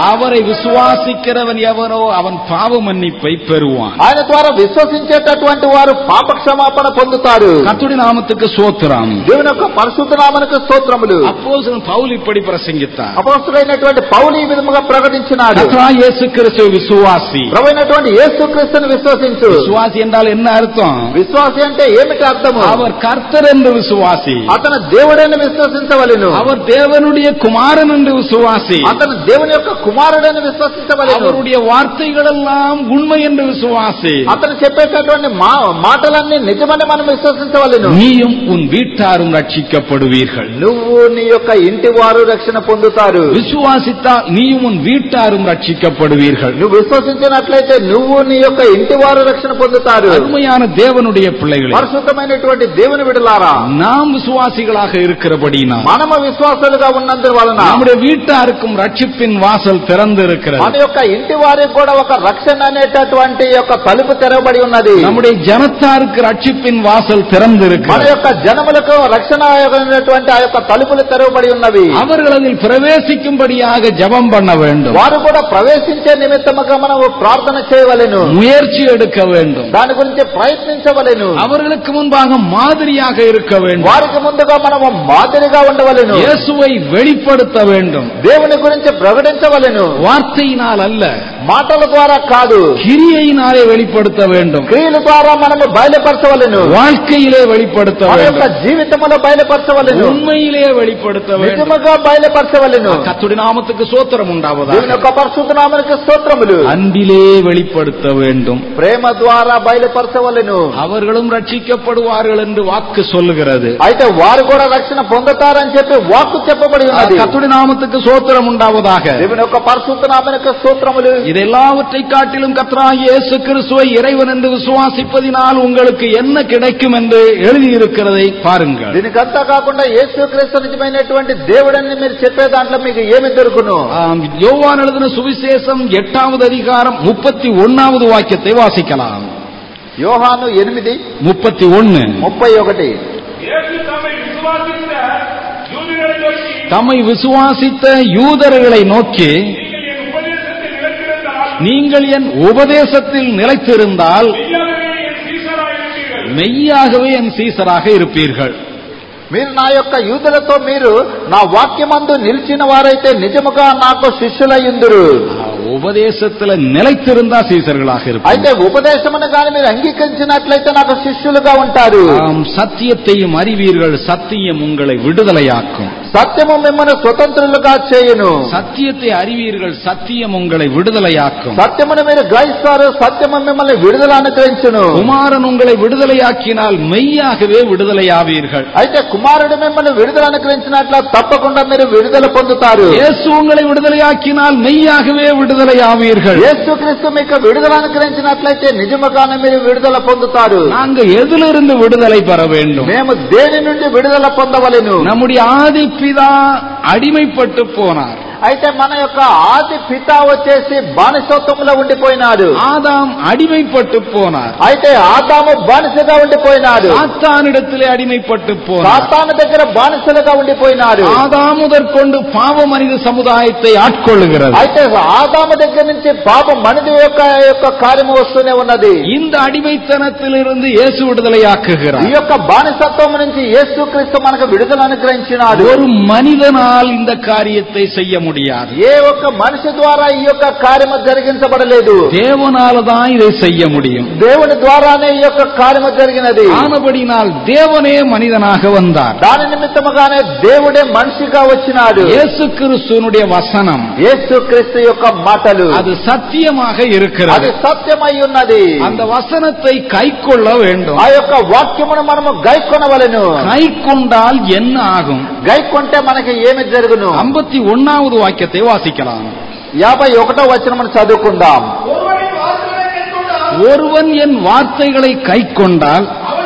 Speaker 3: அவரை
Speaker 1: விசுவாசிக்கிறவன் எவனோ அவன் பாவ மன்னிப்பை பெறுவான்
Speaker 2: ఆయన ద్వారా విశ్వసించేటటువంటి వారు పాప క్షమాపణ పొందుతారు
Speaker 1: கத்துடி நாமத்துக்கு சோத்திரம்
Speaker 2: దేవుని యొక్క పరిశుద్ధ నామనికి స్తోత్రములు
Speaker 1: அப்போஸ்தலன் பவுல் இப்படி பிரசங்கித்தார்
Speaker 2: అపోస్తుడైనటువంటి పౌలు ఈ విధముగా ప్రకటించినాడు
Speaker 1: கர்த்தரா இயேசு கிறிஸ்து விசுவாசி
Speaker 2: ప్రభుత్వ యేసుక్రీస్తుని విశ్వసించు
Speaker 1: விசுவாசி என்றால் என்ன அர்த்தம்
Speaker 2: విశ్వాసి అంటే ఏమిటి అర్థము
Speaker 1: அவர் கர்த்தர் என்று விசுவாசி
Speaker 2: అతను దేవుడని విశ్వసించవలెను
Speaker 1: அவர் தேவனுடைய குமாரன் என்று விசுவாசி
Speaker 2: అతను దేవుని యొక్క కుమారుడని విశ్వసించవలెను
Speaker 1: அவருடைய வார்த்தைகள் எல்லாம் உண்மை என்று விசுவாசி
Speaker 2: అతను చెప్పేటటువంటి మా మాటలన్నీ నిజమని మనం విశ్వసించవలెను
Speaker 1: நீயும் உன் வீட்டாரும் ரட்சிக்கப்படுவீர்கள்
Speaker 2: నువ్వు నీ యొక్క ఇంటి వారు రక్షణ పొందుతారు
Speaker 1: விசுவாசித்தால் நீயும் உன் வீட்டாரும் ரட்சிக்கப்படுவீர்கள்
Speaker 2: నువ్వు విశ్వసించినట్లయితే నువ్వు నీ యొక్క ఇంటి వారు రక్షణ పొందుతారు
Speaker 1: அருமையான தேவனுடைய பிள்ளைகளே
Speaker 2: పరిశుద్ధమైనటువంటి దేవుని విడలారా
Speaker 1: நாம் விசுவாசிகளாக இருக்கிறபடினால்
Speaker 2: మనము విశ్వాసాలుగా ఉన్నందు వలన
Speaker 1: நம்முடைய வீட்டாருக்கும் ரட்சிப்பின் வாசல் திறந்து இருக்கிறது
Speaker 2: మన యొక్క ఇంటి వారికి కూడా ఒక రక్షణ అనేటటువంటి యొక్క తలుపు తెరవబడి ఉన్నది
Speaker 1: நம்முடைய ஜனத்தாருக்கு ரட்சிப்பின் வாசல் திறந்து
Speaker 2: మన
Speaker 1: இருக்கிறது
Speaker 2: యొక్క జనములకు రక్షణ అనేటువంటి ఆ యొక్క తలుపులు తెరవబడి ఉన్నవి
Speaker 1: அவர்கள் அதில் பிரவேசிக்கும்படியாக ஜெபம் பண்ண வேண்டும்
Speaker 2: వారు కూడా ప్రవేశించే నిమిత్తముగా మనము ప్రార్థన చేయవలెను
Speaker 1: முயற்சி எடுக்க வேண்டும்
Speaker 2: దాని గురించి ప్రయత్నించవలెను
Speaker 1: அவர்களுக்கு முன்பாக மாதிரியாக இருக்க வேண்டும்
Speaker 2: వారికి ముందుగా మనము మాదిరిగా ఉండవలెను
Speaker 1: இயேசுவை வெளிப்படுத்த வேண்டும்
Speaker 2: దేవుని గురించి ప్రకటించవలెను
Speaker 1: வார்த்தையினால் அல்ல
Speaker 2: మాటల ద్వారా కాదు
Speaker 1: கிரியையினாலே வெளிப்படுத்த வேண்டும்
Speaker 2: క్రియల ద్వారా మనము బయలుపరచవలెను
Speaker 1: வாழ்க்கையிலே வெளிப்படுத்த
Speaker 2: మన యొక్క
Speaker 1: வேண்டும்
Speaker 2: జీవితములో బయలుపరచవలెను
Speaker 1: உண்மையிலே வெளிப்படுத்த வேண்டும்
Speaker 2: నిజముగా బయలుపరచవలెను
Speaker 1: கத்துடைய நாமத்துக்கு சோத்திரம் உண்டாவதா
Speaker 2: దేవుని యొక్క పరిశుద్ధ నామనికి స్తోత్రములు
Speaker 1: அன்பிலே வெளிப்படுத்த வேண்டும்
Speaker 2: ప్రేమ ద్వారా బయలుపరచవలెను
Speaker 1: அவர்களும் ரட்சிக்கப்படுவார்கள் என்று வாக்கு சொல்லுகிறது
Speaker 2: అయితే వారు కూడా రక్షణ పొందుతారని చెప్పి వాక్కు చెప్పబడి ఉన్నది
Speaker 1: கத்துடைய நாமத்துக்கு சோத்திரம் உண்டாவதாக
Speaker 2: దేవుని యొక్క పరిశుద్ధ నామనికి స్తోత్రములు
Speaker 1: இது எல்லாவற்றை காட்டிலும் கர்த்தராகிய இயேசு கிறிஸ்துவை இறைவன் என்று விசுவாசிப்பதினால் உங்களுக்கு என்ன கிடைக்கும் என்று எழுதியிருக்கிறதை பாருங்கள்
Speaker 2: దీనికంతా కాకుండా యేసు క్రీస్తు నిజమైనటువంటి దేవుడని మీరు చెప్పే దాంట్లో మీకు ఏమి దొరుకును
Speaker 1: ஆம், யோவான் எழுதின சுவிசேஷம் எட்டாவது அதிகாரம் முப்பத்தி ஒன்னாவது வாக்கியத்தை வாசிக்கலாம்
Speaker 2: యోహాను ఎనిమిది
Speaker 1: முப்பத்தி ஒன்னு
Speaker 2: ముప్పై ఒకటి
Speaker 3: இயேசு தம்மை விசுவாசித்த யூதர்களை நோக்கி
Speaker 1: தம்மை விசுவாசித்த யூதர்களை நோக்கி
Speaker 3: நீங்கள் என் உபதேசத்தில் நிலைத்திருந்தால்
Speaker 1: நீங்கள் என் உபதேசத்தில் நிலைத்திருந்தால்
Speaker 3: மெய்யாகவே என் சீசராக இருப்பீர்கள்
Speaker 1: மெய்யாகவே என் சீசராக இருப்பீர்கள்
Speaker 2: మీరు నా యొక్క యూదులతో మీరు నా వాక్యమందు నిలిచిన వారైతే నిజముగా నాకు శిష్యులయ్యుందురు
Speaker 1: ஆ, உபதேசத்துல நிலைத்திருந்தா சீசர்களாக இருப்பீர்கள்
Speaker 2: అయితే ఉపదేశమును గాని మీరు అంగీకరించినట్లయితే నాకు శిష్యులుగా ఉంటారు
Speaker 1: ஆம், சத்தியத்தையும் அறிவீர்கள் சத்தியம் உங்களை விடுதலையாக்கும்
Speaker 2: సత్యము మిమ్మల్ని స్వతంత్రులుగా చేయును
Speaker 1: சத்தியத்தை அறிவீர்கள் சத்தியம் உங்களை விடுதலையாக்கும்
Speaker 2: సత్యమును మీరు గ్రహిస్తారు సత్యము మిమ్మల్ని విడుదల అనుగ్రహించును
Speaker 1: குமாரன் உங்களை விடுதலையாக்கினால் மெய்யாகவே விடுதலையாவீர்கள்
Speaker 2: అయితే కుమారుడు మిమ్మల్ని విడుదల అనుగ్రహించినట్ల తప్పకుండా మీరు విడుదల పొందుతారు
Speaker 1: இயேசு உங்களை விடுதலையாக்கினால் மெய்யாகவே விடுதலையாவீர்கள்
Speaker 2: యేసుక్రీస్తు మీకు విడుదల అనుగ్రహించినట్లయితే నిజముగానే మీరు విడుదల పొందుతారు
Speaker 1: நாங்க எதிலிருந்து விடுதலை பெற வேண்டும்
Speaker 2: మేము దేని నుండి విడుదల పొందవలెను
Speaker 1: நம்முடைய ஆதி பிதா அடிமைப்பட்டு போனார்.
Speaker 2: అయితే మన యొక్క ఆది పిత వచ్చేసి బానిసత్వంలో ఉండిపోయినాడు
Speaker 1: ஆதாம் அடிமைப்பட்டு போனார்
Speaker 2: అయితే ఆదాము బానిసగా ఉండిపోయినాడు
Speaker 1: சாத்தானிடத்திலே அடிமைப்பட்டு போனார்
Speaker 2: సాతాను దగ్గర బానిసలుగా ఉండిపోయినాడు
Speaker 1: ஆதாம் முதற்கொண்டு பாவ மனித சமுதாயத்தை ஆட்கொள்ளுகிறது
Speaker 2: అయితే ఆదాము దగ్గర నుంచి పాపం మనిషి యొక్క యొక్క కార్యము వస్తూనే ఉన్నది
Speaker 1: இந்த அடிமைத்தனத்திலிருந்து இயேசு விடுதலையாக்குகிறார்
Speaker 2: ఈ యొక్క బానిసత్వం నుంచి యేసుక్రీస్తు మనకు విడుదల అనుగ్రహించినాడు
Speaker 1: ஒரு மனிதனால் இந்த காரியத்தை செய்ய முடியாது
Speaker 2: ఏ ఒక్క మనిషి ద్వారా ఈ యొక్క కార్యము జరిగించబడలేదు
Speaker 1: தேவனால தான் இதை செய்ய முடியும்
Speaker 2: దేవుని ద్వారానే ఈ యొక్క కార్యము జరిగినది
Speaker 1: ஆனபடினால் தேவனே மனிதனாக வந்தார்
Speaker 2: దాని నిమిత్తముగానే దేవుడే మనిషిగా వచ్చినాడు
Speaker 1: இயேசு கிறிஸ்துவனுடைய வசனம்
Speaker 2: యేసు క్రీస్తు యొక్క మాటలు
Speaker 1: அது சத்தியமாக
Speaker 2: అది
Speaker 1: இருக்கிறது
Speaker 2: సత్యమై ఉన్నది
Speaker 1: அந்த வசனத்தை கைக்கொள்ள வேண்டும்
Speaker 2: ఆ యొక్క వాక్యమును మనము గైకొనవలెను
Speaker 1: கைக்கொண்டால் என்ன ஆகும்
Speaker 2: గైకొంటే మనకి ఏమి జరుగును
Speaker 1: ఐம்பத்தி ஒன்னாவது வாக்கியத்தை வாசிக்கலாம்
Speaker 2: యాభై ఒకటో వచనమును చదువుకుందాం
Speaker 3: ஒருவரின் வார்த்தைகளை கேட்கொண்டால்
Speaker 1: ஒருவன் என் வார்த்தைகளை கைக்கொண்டால்
Speaker 3: அவன்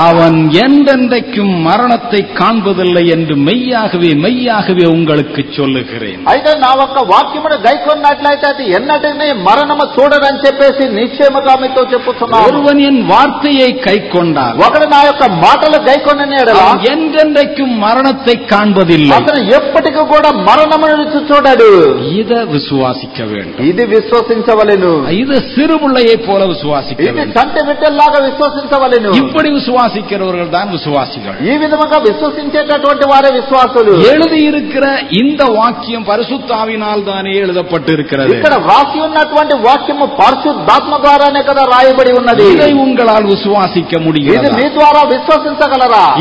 Speaker 1: அவன் என்றென்றைக்கும் மரணத்தை காண்பதில்லை என்று மெய்யாகவே மெய்யாகவே உங்களுக்கு சொல்லுகிறேன்
Speaker 2: అయితే నా ఒక్క వాక్యమును గైకొన్నట్లయితే అది ఎన్నటినీ మరణము చూడదని చెప్పేసి నిశ్చయముగా మీతో చెప్పుతున్నాను
Speaker 1: ஒருவன் என் வார்த்தையை கைக்கொண்டால்
Speaker 2: ఒకడు నా యొక్క మాటలు గైకొన్న
Speaker 1: அவன் என்றென்றைக்கும் மரணத்தை காண்பதில்லை
Speaker 2: అతను ఎప్పటికీ కూడా మరణమును రుచి చూడడు
Speaker 1: இதை விசுவாசிக்க வேண்டும்
Speaker 2: ఇది విశ్వసించవలెను
Speaker 1: இது சிறு பிள்ளையைப் போல விசுவாசிக்க
Speaker 2: ఇది
Speaker 1: வேண்டும்
Speaker 2: చంటి బిడ్డల్లాగా విశ్వసించవలెను
Speaker 1: இப்படி விசுவாசிக்கிறவர்கள் தான்
Speaker 2: விசுவாசிகள். எழுதி
Speaker 1: இருக்கிற இந்த வாக்கியம் பரிசுத்தாவினால் தானே எழுதப்பட்டிருக்கிறது.
Speaker 2: ఇక్కడ వ్రాసి ఉన్నటువంటి వాక్యము పరిశుద్ధాత్మ ద్వారానే కదా
Speaker 1: இதை உங்களால் விசுவாசிக்க முடியும்
Speaker 2: మీ ద్వారా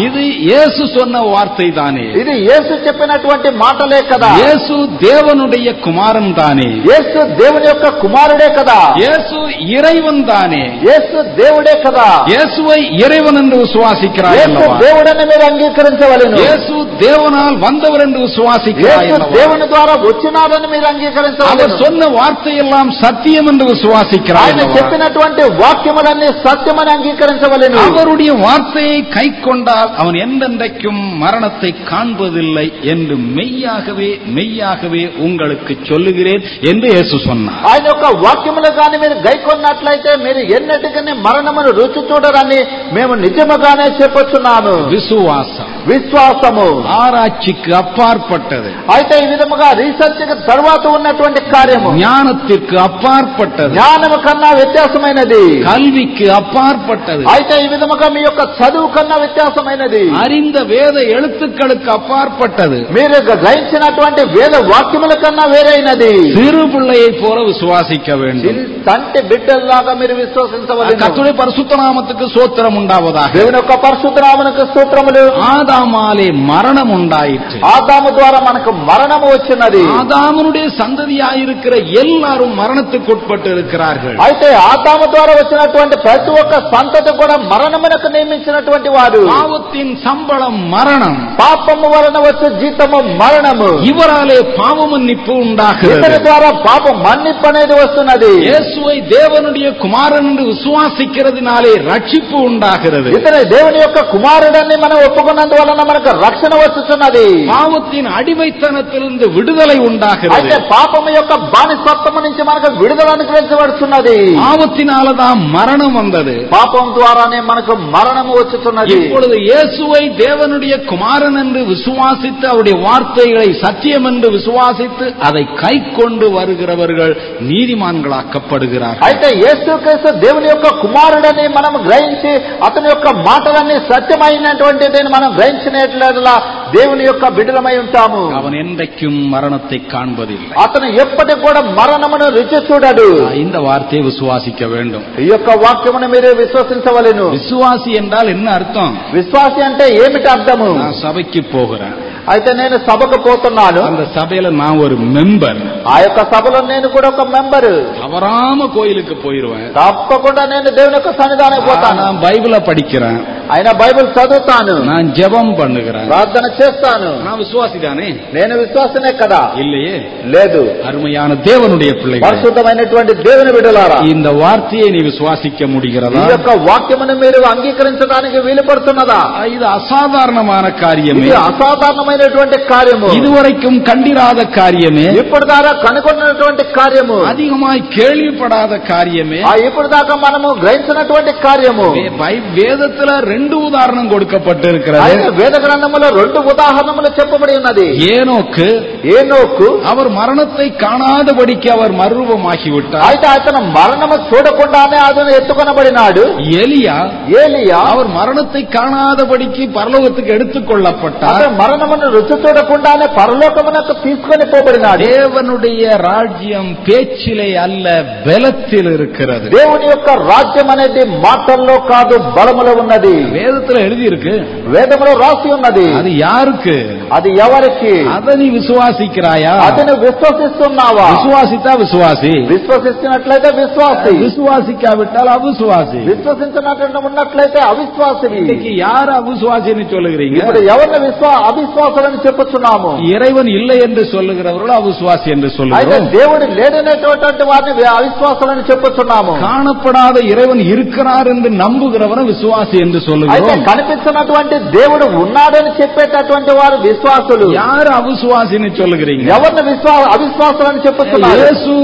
Speaker 1: இது இயேசு சொன்ன வார்த்தை தானே
Speaker 2: இது యేసు చెప్పినటువంటి மாட்டலே கதா
Speaker 1: இயேசு தேவனுடைய குமாரன் தானே
Speaker 2: యేసు దేవుని యొక్క కుమారుడే కదా.
Speaker 1: இயேசு இறைவன் தானே
Speaker 2: యేసు தேவடே கதா
Speaker 1: இயேசுவை இறைவன் விசுவாசிக்கிறாய்
Speaker 2: యేసు
Speaker 1: அல்லவா
Speaker 2: దేవుడని మీరు అంగీకరించవలెను
Speaker 1: இயேசு தேவனால் வந்தவர் என்று விசுவாசிக்கிறாய்
Speaker 2: యేసు
Speaker 1: அல்லவா
Speaker 2: దేవుని ద్వారా వచ్చినాడని మీరు
Speaker 1: அவர்
Speaker 2: అంగీకరించవలెను
Speaker 1: சொன்ன வார்த்தையெல்லாம் சத்தியம் என்று விசுவாசிக்கிறாய்
Speaker 2: ఆయన
Speaker 1: அல்லவா?
Speaker 2: చెప్పినటువంటి వాక్యములన్నీ సత్యమని అంగీకరించవలెను
Speaker 1: அவருடைய வார்த்தையை கை கொண்டால் அவன் எந்தென்றைக்கும் மரணத்தை காண்பதில்லை என்று மெய்யாகவே மெய்யாகவே உங்களுக்கு சொல்லுகிறேன் என்று இயேசு சொன்னார்
Speaker 2: ఆయన యొక్క వాక్యములు కానీ మీరు గైకొన్నట్లయితే మీరు ఎన్నటికని మరణమును రుచి చూడరని మేము నిజముగానే చెప్పొచ్చున్నాను
Speaker 1: விசுவாசம்
Speaker 2: విశ్వాసము
Speaker 1: ஆராய்ச்சிக்கு அப்பாற்பட்டது
Speaker 2: అయితే ఈ విధముగా రీసెర్చ్ తర్వాత ఉన్నటువంటి కార్యము
Speaker 1: ஞானத்திற்கு அப்பாற்பட்டது
Speaker 2: జ్ఞానము కన్నా వ్యత్యాసమైనది
Speaker 1: கல்விக்கு அப்பாற்பட்டது
Speaker 2: అయితే ఈ విధముగా మీ యొక్క చదువు కన్నా వ్యత్యాసమైనది
Speaker 1: அறிந்த வேத எழுத்துக்களுக்கு அப்பாற்பட்டது
Speaker 2: మీరు గ్రహించినటువంటి వేద వాక్యముల కన్నా వేరైనది
Speaker 1: சிறு பிள்ளையை போல விசுவாசிக்க வேண்டும்
Speaker 2: తంటి బిడ్డల్లాగా మీరు విశ్వసించవలెను
Speaker 1: கத்துடைய பரிசுத்த நாமத்துக்கு சோத்திரம் உண்டாவதாக
Speaker 2: దేవుని యొక్క పరిశుద్ధ నామనకు సూత్రములు
Speaker 1: ఆదామాలే మరణం ఉండాయిట్టు
Speaker 2: ఆదాము ద్వారా మనకు మరణము వచ్చినది
Speaker 1: ஆதாமனுடைய சந்ததியாயிருக்கிற எல்லாரும் மரணத்துக்கு உட்பட்டு இருக்கிறார்கள்
Speaker 2: అయితే ఆదాము ద్వారా వచ్చినటువంటి ప్రతి ఒక్క సంతతి కూడా మరణమునకు నియమించినటువంటి వాడు
Speaker 1: பாவத்தின் சம்பளம் మరణం
Speaker 2: పాపము వలన వచ్చే జీతము మరణము
Speaker 1: இவராலே பாவ மன்னிப்பு
Speaker 2: ఇతని
Speaker 1: உண்டாகிறது
Speaker 2: ద్వారా పాపం మన్నిప్పు అనేది వస్తున్నది
Speaker 1: இயேசுவை தேவனுடைய குமாரன் என்று விசுவாசிக்கிறதினாலே ரட்சிப்பு உண்டாகிறது
Speaker 2: ఇతని దేవుని యొక్క కుమారుడని మనం ఒప్పుకున్నందువలన మనకు రక్షణ వచ్చుతున్నది
Speaker 1: பாவத்தின் அடிமைத்தனத்திலிருந்து விடுதலை உண்டாகிறது
Speaker 2: అయితే పాపము యొక్క బానిసత్వము నుంచి మనకు విడుదల అనుగ్రహించబడుతున్నది
Speaker 1: பாவத்தினாலதான் மரணம் வந்தது
Speaker 2: పాపం ద్వారానే మనకు మరణము వచ్చుతున్నది
Speaker 1: இப்பொழுது இயேசுவை தேவனுடைய குமாரன் என்று விசுவாசித்து அவருடைய வார்த்தைகளை சத்தியம் என்று விசுவாசித்து அதை கை கொண்டு வருகிறவர்கள் நீதிமான்களாக்கப்படுகிறார்கள்
Speaker 2: అయితే యేసుక్రీస్తు దేవుని యొక్క కుమారుడని మనం గ్రహించి అతని యొక్క మాటలన్నీ సత్యమైనటువంటిది మనం గ్రహించినట్లా దేవుని యొక్క బిడ్డలమై ఉంటాము
Speaker 1: அவன் என்றைக்கும் மரணத்தை காண்பதில்லை
Speaker 2: అతను ఎప్పటికి కూడా మరణమును రుచి చూడడు
Speaker 1: இந்த வார்த்தையை விசுவாசிக்க வேண்டும்
Speaker 2: ఈ యొక్క వాక్యమును మీరు విశ్వసించవలెను
Speaker 1: விசுவாசி என்றால் என்ன அர்த்தம்
Speaker 2: విశ్వాసి అంటే ఏమిటి అర్థము
Speaker 1: நான் సభకి போகிறேன்
Speaker 2: అయితే నేను సభకు పోతున్నాను
Speaker 1: அந்த சபையில நான் ஒரு మెంபர்
Speaker 2: ఆ యొక్క సభలో నేను కూడా ఒక మెంబర్
Speaker 1: தவறாம கோயிலுக்கு போயிருவேன்
Speaker 2: తప్పకుండా నేను దేవుని యొక్క సన్నిధానం పోతాను
Speaker 1: நான் பைபிள படிக்கிறேன்
Speaker 2: ఆయన బైబిల్ చదువుతాను
Speaker 1: நான் ஜெபம் பண்ணுகிறேன்
Speaker 2: ప్రార్థన చేస్తాను
Speaker 1: நான் விசுவாசி தானே
Speaker 2: నేను విశ్వాసనే కదా
Speaker 1: இல்லையே
Speaker 2: లేదు
Speaker 1: அருமையான தேவனுடைய பிள்ளைகள்
Speaker 2: పరిశుద్ధమైనటువంటి దేవుని బిడ్డలారా
Speaker 1: இந்த வார்த்தையை நீ விசுவாசிக்க
Speaker 2: ఈ
Speaker 1: முடிகிறதா
Speaker 2: యొక్క వాక్యమును మీరు అంగీకరించడానికి వీలు పడుతున్నదా
Speaker 1: ఇది అసాధారణమైన కార్యమే
Speaker 2: ఇది అసాధారణమైన అసాధారణమైనటువంటి కార్యము
Speaker 1: இதுவரைக்கும் கண்டிராத காரியமே
Speaker 2: ఇప్పుడు దాకా కనుగొన్నటువంటి కార్యము
Speaker 1: அதிகமாய் கேள்விப்படாத காரியமே
Speaker 2: ఆ ఇప్పుడు దాకా మనము గ్రహించినటువంటి కార్యము
Speaker 1: வே- பை- வேதத்துல ரெண்டு உதாரணம் கொடுக்கப்பட்டிருக்கிறது
Speaker 2: ఆయన వేద గ్రంథములో రెండు ఉదాహరణములు చెప్పబడి ఉన్నది
Speaker 1: ஏனோக்கு
Speaker 2: ఏనోకు
Speaker 1: அவர் மரணத்தை காணாதபடிக்கு அவர் மறுரூபமாகிவிட்டார்
Speaker 2: అయితే అతను మరణము చూడకుండానే అతను ఎత్తుకొనబడినాడు
Speaker 1: எலியா
Speaker 2: ఏలియా
Speaker 1: அவர் மரணத்தை காணாதபடிக்கு பரலோகத்துக்கு எடுத்துக் கொள்ளப்பட்டார்
Speaker 2: అతను మరణమును రుచి చూడకుండానే పరలోకమునకు తీసుకొని పోబడినాడు
Speaker 1: தேவனுடைய ராஜ்யம் பேச்சிலே அல்ல பலத்தில் இருக்கிறது
Speaker 2: దేవుని యొక్క రాజ్యం అనేది మాటల్లో కాదు బలములో ఉన్నది
Speaker 1: வேதத்துல எழுதி இருக்கு
Speaker 2: వేదములో రాసి ఉన్నది
Speaker 1: அது யாருக்கு
Speaker 2: అది ఎవరికి
Speaker 1: அதை நீ விசுவாசிக்கிறாயா
Speaker 2: అతను విశ్వసిస్తున్నావా
Speaker 1: விசுவாசித்தா விசுவாசி
Speaker 2: విశ్వసిస్తున్నట్లయితే విశ్వాసి
Speaker 1: விசுவாசிக்காவிட்டால் அவிசுவாசி
Speaker 2: విశ్వసించినట్టు ఉన్నట్లయితే అవిశ్వాసివి
Speaker 1: இன்னைக்கு யார் அவிசுவாசின்னு சொல்லுகிறீங்க
Speaker 2: ఇప్పుడు ఎవరిని విశ్వా అవిశ్వాసులని చెప్పుచున్నాము
Speaker 1: இறைவன் இல்லை என்று சொல்லுகிறவர்கள் அவிசுவாசி என்று
Speaker 2: అయితే
Speaker 1: சொல்லுகிறோம்
Speaker 2: దేవుడు లేడనేటువంటి వారిని అవిశ్వాసులని చెప్పుచున్నాము
Speaker 1: காணப்படாத இறைவன் இருக்கிறார் என்று நம்புகிறவரை விசுவாசி என்று
Speaker 2: అయితే
Speaker 1: சொல்லுகிறோம்
Speaker 2: కనిపించినటువంటి దేవుడు ఉన్నాడని చెప్పేటటువంటి వారు విశ్వాసులు
Speaker 1: யார் அவிசுவாசின்னு சொல்லுகிறீங்க
Speaker 2: ఎవరిని విశ్వా అవిశ్వాసులని చెప్పుతున్నారు
Speaker 1: இயேசு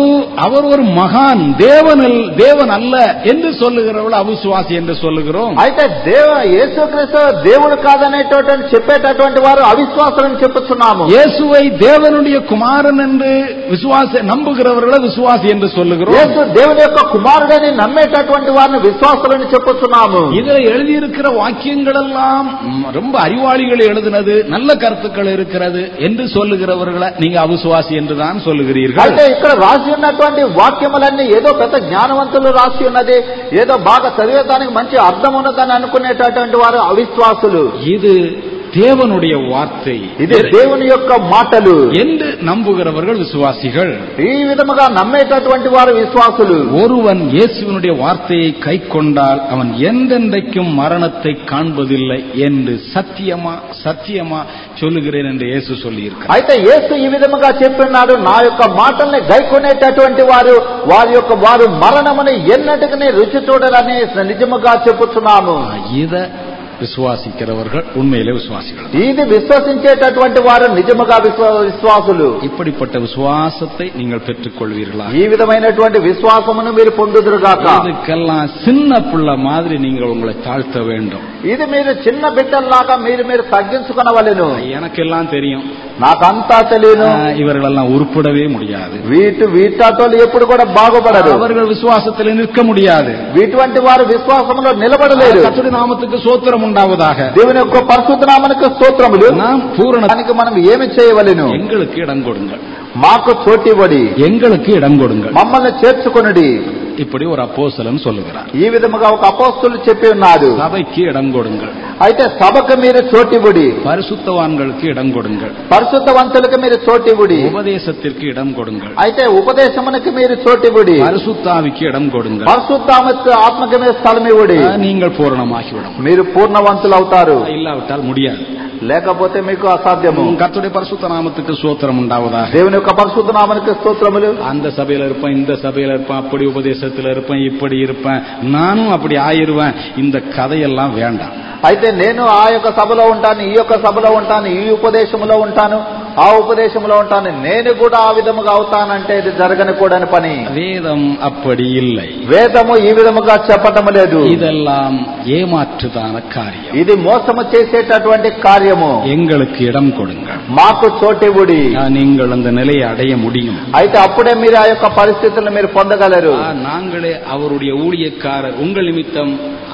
Speaker 1: அவர் ஒரு மகான் தேவன் அல்- தேவன் அல்ல என்று சொல்லுகிறவர்கள் அவிசுவாசி என்று சொல்லுகிறோம்
Speaker 2: అయితే దేవ యేసుక్రీస్తు దేవుడు కాదనేటటువంటి చెప్పేటటువంటి వారు అవిశ్వాసులని చెప్పుచున్నాము
Speaker 1: இயேசுவை தேவனுடைய குமாரன் என்று விசுவாச நம்புகிறவர்களை விசுவாசி என்று சொல்லுகிறோம்
Speaker 2: యేసు దేవుని యొక్క కుమారుడని నమ్మేటటువంటి వారిని విశ్వాసులని చెప్పుచున్నాము
Speaker 1: இதுல எழுதியிருக்கிற வாக்கியங்கள் எல்லாம் ம், ரொம்ப அறிவாளிகள் எழுதினது நல்ல கருத்துக்கள் இருக்கிறது என்று சொல்லுகிறவர்களை நீங்க அவிசுவாசி என்று தான் சொல்லுகிறீர்கள்
Speaker 2: అయితే ఇక్కడ రాసి ఉన్నటువంటి వాక్యములన్నీ ఏదో పెద్ద జ్ఞానవంతులు రాసి ఉన్నది ఏదో బాగా చదివేదానికి మంచి అర్థం ఉన్నదని అనుకునేటటువంటి వారు అవిశ్వాసులు
Speaker 1: இது தேவனுடைய வார்த்தை
Speaker 2: ఇది దేవుని యొక్క మాటలు
Speaker 1: என்று நம்புகிறவர்கள் விசுவாசிகள்
Speaker 2: ఈ విధముగా నమ్మేటటువంటి వారు విశ్వాసులు
Speaker 1: ஒருவன் இயேசுவினுடைய வார்த்தையை கை கொண்டால் அவன் எந்தெந்தைக்கும் மரணத்தை காண்பதில்லை என்று சத்தியமா சத்தியமா சொல்லுகிறேன் என்று இயேசு சொல்லியிருக்கிறார்
Speaker 2: అయితే యేసు ఈ విధముగా చెప్పినాడు నా యొక్క మాటల్ని గైకొనేటటువంటి వారు వారి యొక్క వారు మరణముని ఎన్నటికనే రుచి చూడరని నిజముగా చెప్పుచున్నాము
Speaker 1: இத விசுவாசிக்கிறவர்கள் உண்மையிலே விசுவாசிகள்
Speaker 2: ఇది విశ్వసించేటటువంటి వారు నిజముగా విశ్వ- విశ్వాసులు
Speaker 1: இப்படிப்பட்ட விசுவாசத்தை நீங்கள் பெற்றுக்கொள்வீர்களா
Speaker 2: ఈ విధమైనటువంటి విశ్వాసమును మీరు పొందుదురుగాక
Speaker 1: இதுக்கெல்லாம் சின்ன பிள்ளை மாதிரி நீங்கள் உங்களை தாழ்த்த வேண்டும்
Speaker 2: ఇది మీరు చిన్న బిడ్డల్లాగా మీరు మీరు తగ్గించుకునవలెను
Speaker 1: எனக்கெல்லாம் தெரியும்
Speaker 2: నాకంతా తెలియను
Speaker 1: ஆஹ், இவர்களெல்லாம் உருப்படவே முடியாது
Speaker 2: వీటి వీటాటోలు ఎప్పుడు కూడా బాగుపడరు
Speaker 1: அவர்கள் விசுவாசத்தில் நிற்க முடியாது
Speaker 2: వీటువంటి వారు విశ్వాసంలో నిలబడలేరు
Speaker 1: கத்துடைய நாமத்துக்கு சோத்திரம் உண்டாவதாக
Speaker 2: దేవుని యొక్క పరిశుద్ధ నామనికి స్తోత్రములు
Speaker 1: நாம் பூரண
Speaker 2: దానికి మనం ఏమి చేయవలెను
Speaker 1: எங்களுக்கு இடம் கொடுங்கள்
Speaker 2: మాకు చోటివ్వడి
Speaker 1: எங்களுக்கு இடம் கொடுங்கள்
Speaker 2: మమ్మల్ని చేర్చుకొనుడి
Speaker 1: இப்படி ஒரு அப்போஸ்தலன் சொல்லுகிறார்
Speaker 2: ఈ విధముగా ఒక అపోస్తులు చెప్పి ఉన్నాడు
Speaker 1: சபைக்கு இடம் கொடுங்கள்
Speaker 2: అయితే సభకు మీరు చోటివ్వుడి
Speaker 1: பரிசுத்தவான்களுக்கு இடம் கொடுங்கள்
Speaker 2: పరిశుద్ధవంతులకు మీరు చోటివ్వుడి
Speaker 1: உபதேசத்திற்கு இடம் கொடுங்கள்
Speaker 2: అయితే ఉపదేశమునకు మీరు చోటివ్వుడి
Speaker 1: பரிசுத்தாவிக்கு இடம் கொடுங்கள்
Speaker 2: పరిశుద్ధామత్తు ఆత్మకు మీరు స్థలం ఇవ్వడి
Speaker 1: ஆஹ், நீங்கள் பூரணமாகிவிடும்
Speaker 2: మీరు పూర్ణవంతులు అవుతారు
Speaker 1: இல்லாவிட்டால் முடியாது
Speaker 2: లేకపోతే మీకు అసాధ్యము
Speaker 1: கர்த்தருடைய பரிசுத்த நாமத்துக்கு சோத்திரம் உண்டாவதாக
Speaker 2: దేవుని యొక్క పరిశుద్ధ నామనికి స్తోత్రములు
Speaker 1: அந்த சபையில இருப்பேன் இந்த சபையில இருப்பேன் அப்படி உபதேசத்துல இருப்பேன் இப்படி இருப்பேன் நானும் அப்படி ஆயிருவேன் இந்த கதையெல்லாம் வேண்டாம்
Speaker 2: అయితే నేను ఆ యొక్క సభలో ఉంటాను ఈ యొక్క సభలో ఉంటాను ఈ ఉపదేశంలో ఉంటాను ఆ ఉపదేశంలో ఉంటాను నేను కూడా ఆ విధముగా అవుతానంటే ఇది జరగనికూడని పని
Speaker 1: வேதம் அப்படி இல்லை
Speaker 2: వేదము ఈ విధముగా చెప్పటము లేదు
Speaker 1: இதெல்லாம் ஏமாற்றுதான காரியம்
Speaker 2: ఇది మోసము చేసేటటువంటి కార్యము
Speaker 1: எங்களுக்கு இடம் கொடுங்கள்
Speaker 2: మాకు చోటివుడి
Speaker 1: ஆஹ், நீங்கள் அந்த நிலையை அடைய முடியும்
Speaker 2: అయితే అప్పుడే మీరు ఆ యొక్క పరిస్థితులను మీరు పొందగలరు
Speaker 1: ஆஹ், நாங்களே அவருடைய ஊழியக்காரர் உங்கள் நிமித்தம் ஆஹ், வார்-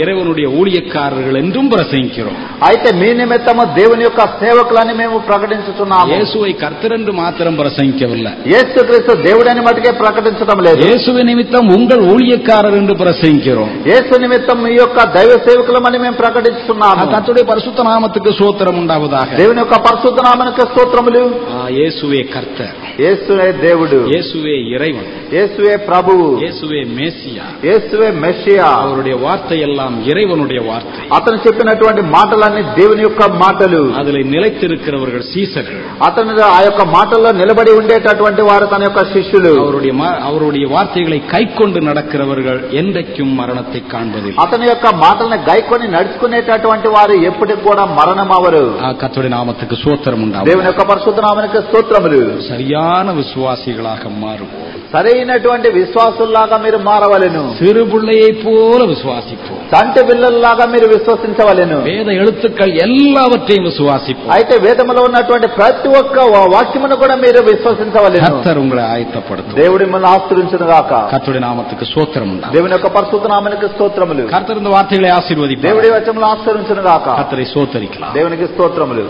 Speaker 1: இறைவனுடைய ஊழியக்காரர்கள் என்றும் பிரசங்கிக்கிறோம்
Speaker 2: అయితే మీ నిమిత్తము దేవుని యొక్క సేవకులని మేము ప్రకటించుతున్నాము
Speaker 1: இயேசுவை கர்த்தர் என்று மாத்திரம் பிரசங்கிக்கவில்லை
Speaker 2: యేసుక్రీస్తు దేవుడని మటుకే ప్రకటించడం లేదు
Speaker 1: இயேசுவை நிமித்தம் உங்கள் ஊழியக்காரர் என்று பிரசங்கிக்கிறோம்
Speaker 2: యేసు నిమిత్తం మీ యొక్క దైవ సేవకులమని మేము ప్రకటిస్తున్నాము
Speaker 1: கர்த்தருடைய பரிசுத்த நாமத்துக்கு சோத்திரம் உண்டாவதாக
Speaker 2: దేవుని యొక్క పరిశుద్ధ నామనికి స్తోత్రములు
Speaker 1: ஆஹ், இயேசுவே கர்த்தர்
Speaker 2: యేసువే దేవుడు
Speaker 1: இயேசுவே இறைவன்
Speaker 2: యేసువే ప్రభువు
Speaker 1: இயேசுவே மேசியா
Speaker 2: యేసువే మెస్సియా
Speaker 1: அவருடைய வார்த்தை எல்லாம் இறைவனுடைய வார்த்தை
Speaker 2: అతను చెప్పినటువంటి మాటలన్నీ దేవుని యొక్క మాటలు
Speaker 1: அதில் நிலைத்திருக்கிறவர்கள் சீசர்கள்
Speaker 2: అతను ఆ యొక్క మాటల్లో నిలబడి ఉండేటటువంటి వారు తన యొక్క శిష్యులు
Speaker 1: அவருடைய மா- அவருடைய வார்த்தைகளை கைக்கொண்டு நடக்கிறவர்கள் என்றைக்கும் மரணத்தை காண்பதில்லை
Speaker 2: అతని యొక్క మాటల్ని గైకొని నడుచుకునేటటువంటి వారు ఎప్పటికి కూడా మరణం అవరు
Speaker 1: ஆ, கர்த்தருடைய நாமத்துக்கு சோத்திரம் உண்டாகும்
Speaker 2: దేవుని యొక్క పరిశుద్ధ నామానికి స్తోత్రములు
Speaker 1: சரியான விசுவாசிகளாக மாறும்
Speaker 2: సరైనటువంటి విశ్వాసుల్లాగా మీరు మారవలెను
Speaker 1: சிறு பிள்ளையை போல விசுவாசிப்போம்
Speaker 2: చంటి పిల్లల్లాగా మీరు విశ్వసించవలెను
Speaker 1: வேத எழுத்துக்கள் எல்லாவற்றையும் விசுவாசிப்போம்
Speaker 2: అయితే వేదములో ఉన్నటువంటి ప్రతి ఒక్క వా- వాక్యమును కూడా మీరు విశ్వసించవలెను
Speaker 1: கர்த்தர் உங்களை ஆயத்தப்படுத்தும்
Speaker 2: దేవుడి మిమ్మల్ని ఆశ్రయించును గాక
Speaker 1: கர்த்தருடைய நாமத்துக்கு சோத்திரம் உண்டாகும்
Speaker 2: దేవుని యొక్క పరిశుద్ధ నామానికి స్తోత్రములు
Speaker 1: கர்த்தர் இந்த வார்த்தைகளை ஆசீர்வதிப்பார்
Speaker 2: దేవుడి వచములు ఆశ్రయించును గాక
Speaker 1: கர்த்தரை சோத்தரிக்கலாம்
Speaker 2: దేవునికి స్తోత్రములు